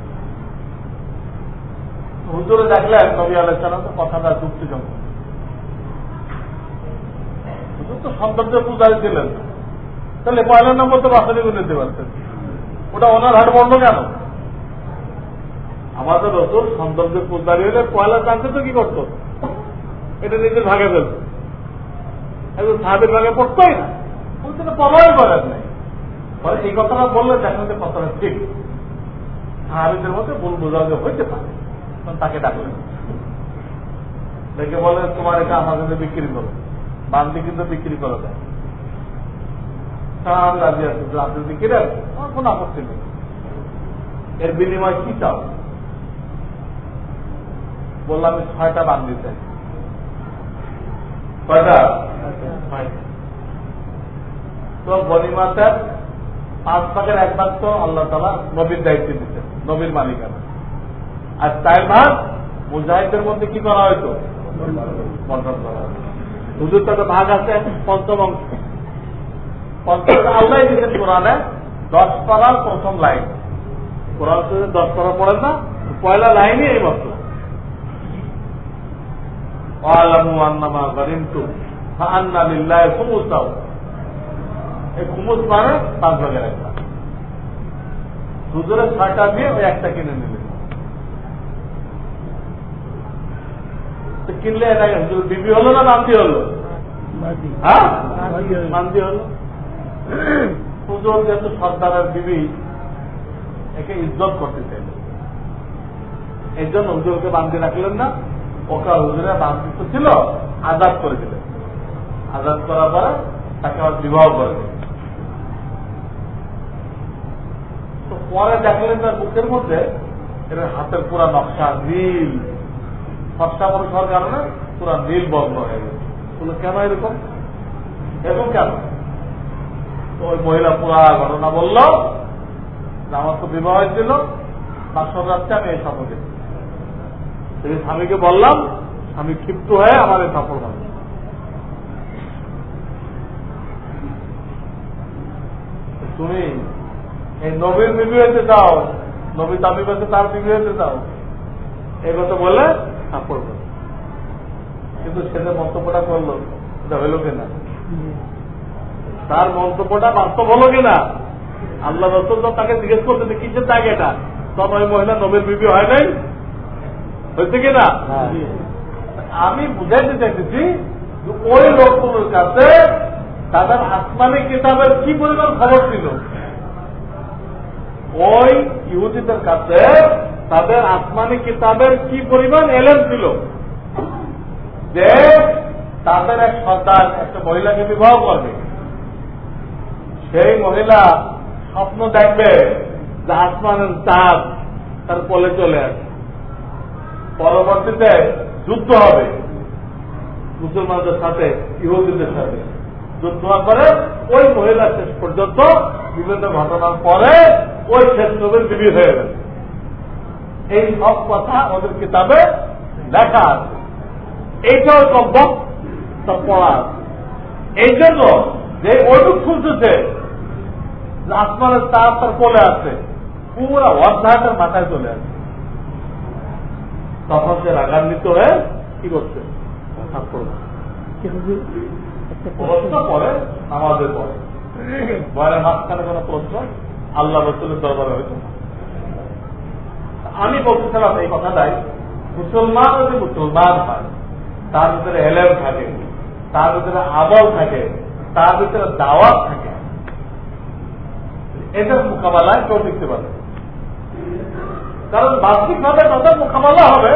হুজুরে দেখলেন নবী আলাইসালাম তো কথাটা যুক্তিজনক হুজুর তো সৌন্দর্য পূজারি ছিলেন। তাহলে পয়লা নম্বর তো বাসারি করে নিতে পারতেন। ওটা ওনার হাট বন্ধ কেন? আমাদের রসুল সৌন্দর্য পূজারি হলে পয়লা জানতে তো কি করতো? এটা নিজের ভাগে ফেলত। একজন সাহেবের ভাগে পড়তোই না। বলতে পড়াই করার নাই। এই কথাটা বললে দেখেন যে কথাটা ঠিক। সাহাবিদের মধ্যে ভুল বোঝাবুঝি হইতে পারে তাকে ডাকলেন। দেখে বলে তোমার এটা কাছে বিক্রি করো। বান্দি কিন্তু বিক্রি করে দেয়। রাজি আছে আপনি কোনো আপত্তি নেই। এর বিনিময় কি চাও? বললাম আমি ছয়টা বান্দি চাই। কয়টা? ছয়টা। তো পাঁচ ভাগের এক ভাগ তো আল্লাহ তালা নবীর দায়িত্ব দিচ্ছেন নবীর মালিকানা। আর চার ভাগ মুজাহিদের মধ্যে কি করা হয়তো বন্টন করা হয়তো হুজুর তাতে ভাগ আছে পঞ্চম অংশ। পঞ্চম আল্লাহ দিচ্ছেন কোরআনে দশ পাড়ার প্রথম লাইন। কোরআন দশ পাড়া পড়েন না, পয়লা লাইনই এই মশলা আলামু আন্নামা গরিমতু আন্না লিল্লাহ খুমুসাও এই খুমুস মানে পাঁচ ভাগের একটা দুজনের ছয়টা দিয়ে ওই একটা কিনে নিলেন কিনলে এটা বিবি হলো না নান্দি হলো? হ্যাঁ? হলো। হুজুর যেহেতু সর্দারের বিবি একে ইজ্জত করতে চাইল। এই জন্য হুজুরকে বান্ধি রাখলেন না। ওকে হুজুরে বান্ধিত ছিল আজাদ করে দিলেন। আজাদ করার পরে তাকে আবার বিবাহ করে দিলেন তো পরে দেখলেন তার বুকের মধ্যে এটা হাতের পুরা নকশা নীল। ফর্সা মানুষ হওয়ার কারণে পুরা নীল বর্ণ হয়ে গেছে। কেন এরকম? এরকম কেন? ওই মহিলা পুরা ঘটনা বলল আমার তো বিবাহ হয়েছিল বাসর রাত্রে আমি এই স্বপ্ন সেই স্বামীকে বললাম, স্বামী ক্ষিপ্ত হয়ে আমার এই সফল হবে তুমি এই নবীর বিবি হতে চাও নবী দাবি করছে তার বিবি হতে চাও এই কথা বলে সাপোর্ট করে কিন্তু সেটা মন্তব্যটা করল, এটা হইল কিনা? তার মন্তব্যটা বাস্তব হলো কিনা? আল্লাহ রসুল তাকে জিজ্ঞেস করছে যে কিসের দাগ এটা? তখন ওই মহিলা নবীর বিবি হয় নাই? হয়েছে কিনা? আমি বুঝাইতে চাইতেছি যে ওই লোকগুলোর কাছে তাদের আসমানি কিতাবের কি পরিমাণ খবর ছিল? ওই ইহুদিদের কাছে তাদের আসমানি কিতাবের কি পরিমাণ এলেন ছিল যে তাদের এক সন্তান একটা মহিলাকে বিবাহ করবে। সেই মহিলা স্বপ্ন দেখবে যে আসমানের চাঁদ তার কোলে চলে আসে। পরবর্তীতে যুদ্ধ হবে। মুসলমানদের সাথে, ইহুদিদের সাথে যুদ্ধ হওয়ার পরে ওই মহিলা শেষ পর্যন্ত বিভিন্ন ঘটনার পরে ওই শেষ নবীর বিবি হয়ে গেছে। এই সব কথা ওদের কিতাবে লেখা আছে। এইটাও সম্ভব তা পড়া আছে। এই জন্য যে ওইটুক খুঁজতেছে, আসমানের তার তার কোলে আছে, পুরা অধ্যায়টার মাথায় চলে আসে। তখন সে রাগান্বিত হয়ে কি করছে? প্রশ্ন পরে আমাদের পরে বয়ের মাঝখানে কোন প্রশ্ন? আল্লাহ রসুলের দরবারে হয়েছে। আমি বলতেছিলাম, এই কথাটাই মুসলমান যদি মুসলমান হয়, তার ভিতরে এলেম থাকে, তার ভিতরে আবল থাকে, তার ভিতরে দাওয়াত থাকে এটার মোকাবেলায় কেউ দেখতে পারে কারণ বাস্তবিকভাবে তাদের মোকাবেলা হবে,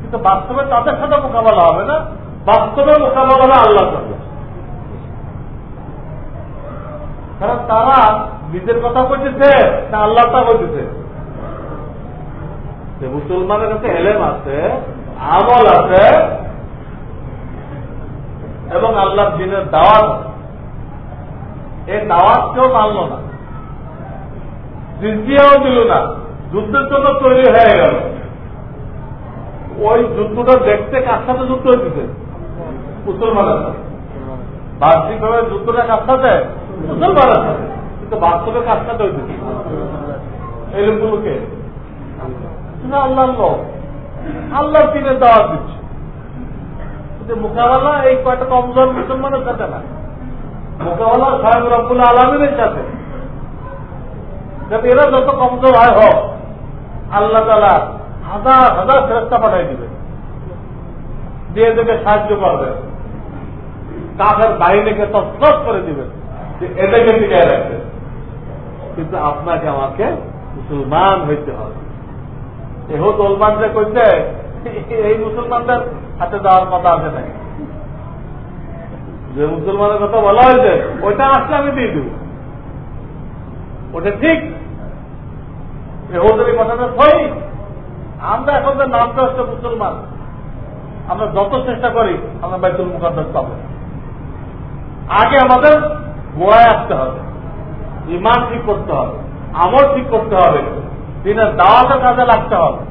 কিন্তু বাস্তবে তাদের সাথে মোকাবেলা হবে না। বাস্তবে মোকাবেলা আল্লাহ করবে কারণ তারা নিজের কথা বলতেছে না আল্লাহ তা বলতেছে? মুসলমানের কাছে এলেম আছে, আমল আছে, এবং আল্লাহ দিনের দাওয়াত এই দাওয়াত কেউ মানল না। জিজিয়াও দিল না। যুদ্ধের জন্য তৈরি হয়ে গেল। ওই যুদ্ধটা দেখতে কার সাথে যুদ্ধ হয়েছে মুসলমানের সাথে। বাহ্যিকভাবে যুদ্ধটা কার সাথে? মুসলমানের সাথে। কিন্তু বাস্তবে কার সাথে হয়েছে এই লোকগুলোকে আল্লাহ আল্লাহ। দিনের দাওয়াত দিচ্ছে। কিন্তু মোকাবেলা এই কয়টা কমজোর মুসলমানের সাথে না। মোকাবেলা স্বয়ং রব্বুল আলমিনের সাথে। যাতে এরা যত কমজোর হয় হোক, আল্লাহ তালা হাজার হাজার ফেরস্তা পাঠাই দিবে। দিয়ে দেবে, সাহায্য করবে। কাফের বাহিনীকে তৎসৎ করে দিবে। যে এদেরকে টিকায় রাখবে। কিন্তু আপনাকে আমাকে মুসলমান হইতে হবে। এহ তোলমান যে কইছে, এই মুসলমানদের হাতে দেওয়ার কথা আছে নাকি? যে মুসলমানের কথা বলা হয়েছে, ওইটা আসলে আমি দিয়ে দেব। ওটা ঠিক। এহদের কথাটা সই আমরা এখন যে নামটা হচ্ছে মুসলমান, আমরা যত চেষ্টা করি, আমরা বাইতুল মুকাদ্দাস পাব। আগে আমাদের গোয়ায় আসতে হবে। ইমান ঠিক করতে হবে, আমল ঠিক করতে হবে, দিনের দাওয়াতের কাজে লাগতে হবে।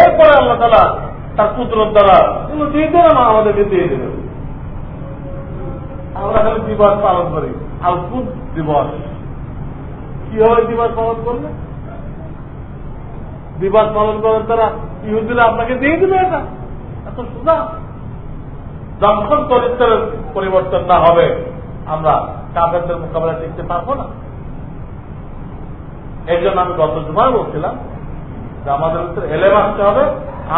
এরপরে আল্লাহ তালা তার কুদরত দ্বারা এগুলো দিয়ে দেবে না আমাদেরকে দিয়ে দেবে আমরা খালি দিবস পালন করি আলকুদ দিবস। কি হবে দিবস পালন করলে? দিবস পালন করার দ্বারা ইহুদিরা আপনাকে দিয়ে দিবে এটা। এত সোজা যখন চরিত্রের পরিবর্তন না হবে, আমরা কাপেরদের মোকাবেলা শিখতে পারব না। এই জন্য আমি গত জুমায় বলছিলাম যে আমাদের ভিতরে এলেম আসতে হবে,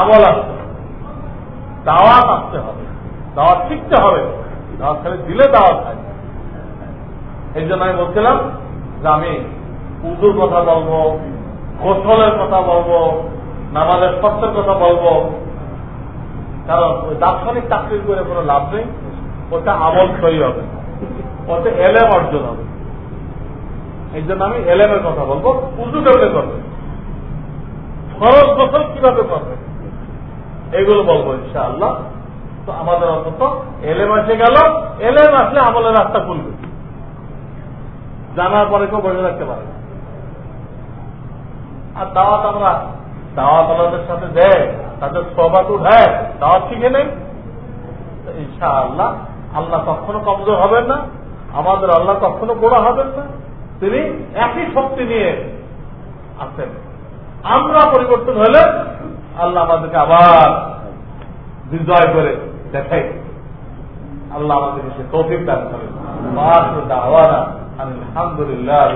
আমল আসতে হবে, দাওয়াত আসতে হবে, দাওয়াত শিখতে হবে, দাওয়াত খালি দিলে দাওয়াত হয়। এই জন্য আমি বলছিলাম যে আমি উর্দুর কথা বলব, গোসলের কথা বলব, নামাজের সত্যের কথা বলব। কারণ ওই দার্শনিক চাকরি করে কোনো লাভ নেই, ওটা আমল সই হবে। ওতে এলেম অর্জন হবে। এই জন্য আমি এলেমের কথা বলব উর্দু কেমনে করবে খরচ গোসল কীভাবে করবে এগুলো বলব ইনশাআল্লাহ। তো আমাদের অন্তত এলেম এসে গেল, এলেম আসলে আমলের রাস্তা খুলবে। জানার পরে কেউ বসে রাখতে পারে। আর দাওয়াত আমরা, দাওয়াত আমাদের সাথে দেয়, তাদের সবাত উঠায়, দাওয়াত শিখে নেই। ইনশাআল্লাহ আল্লাহ কখনো কমজোর হবেন না। আমাদের আল্লাহ কখনো গোড়া হবেন না। তিনি একই শক্তি নিয়ে আছেন। আমরা পরিবর্তন হলে আল্লাহ আমাদেরকে আবার বিজয় করে দেখাই। আল্লাহ আমাদেরকে সে তৌফিক দান করেন। আলহামদুলিল্লাহ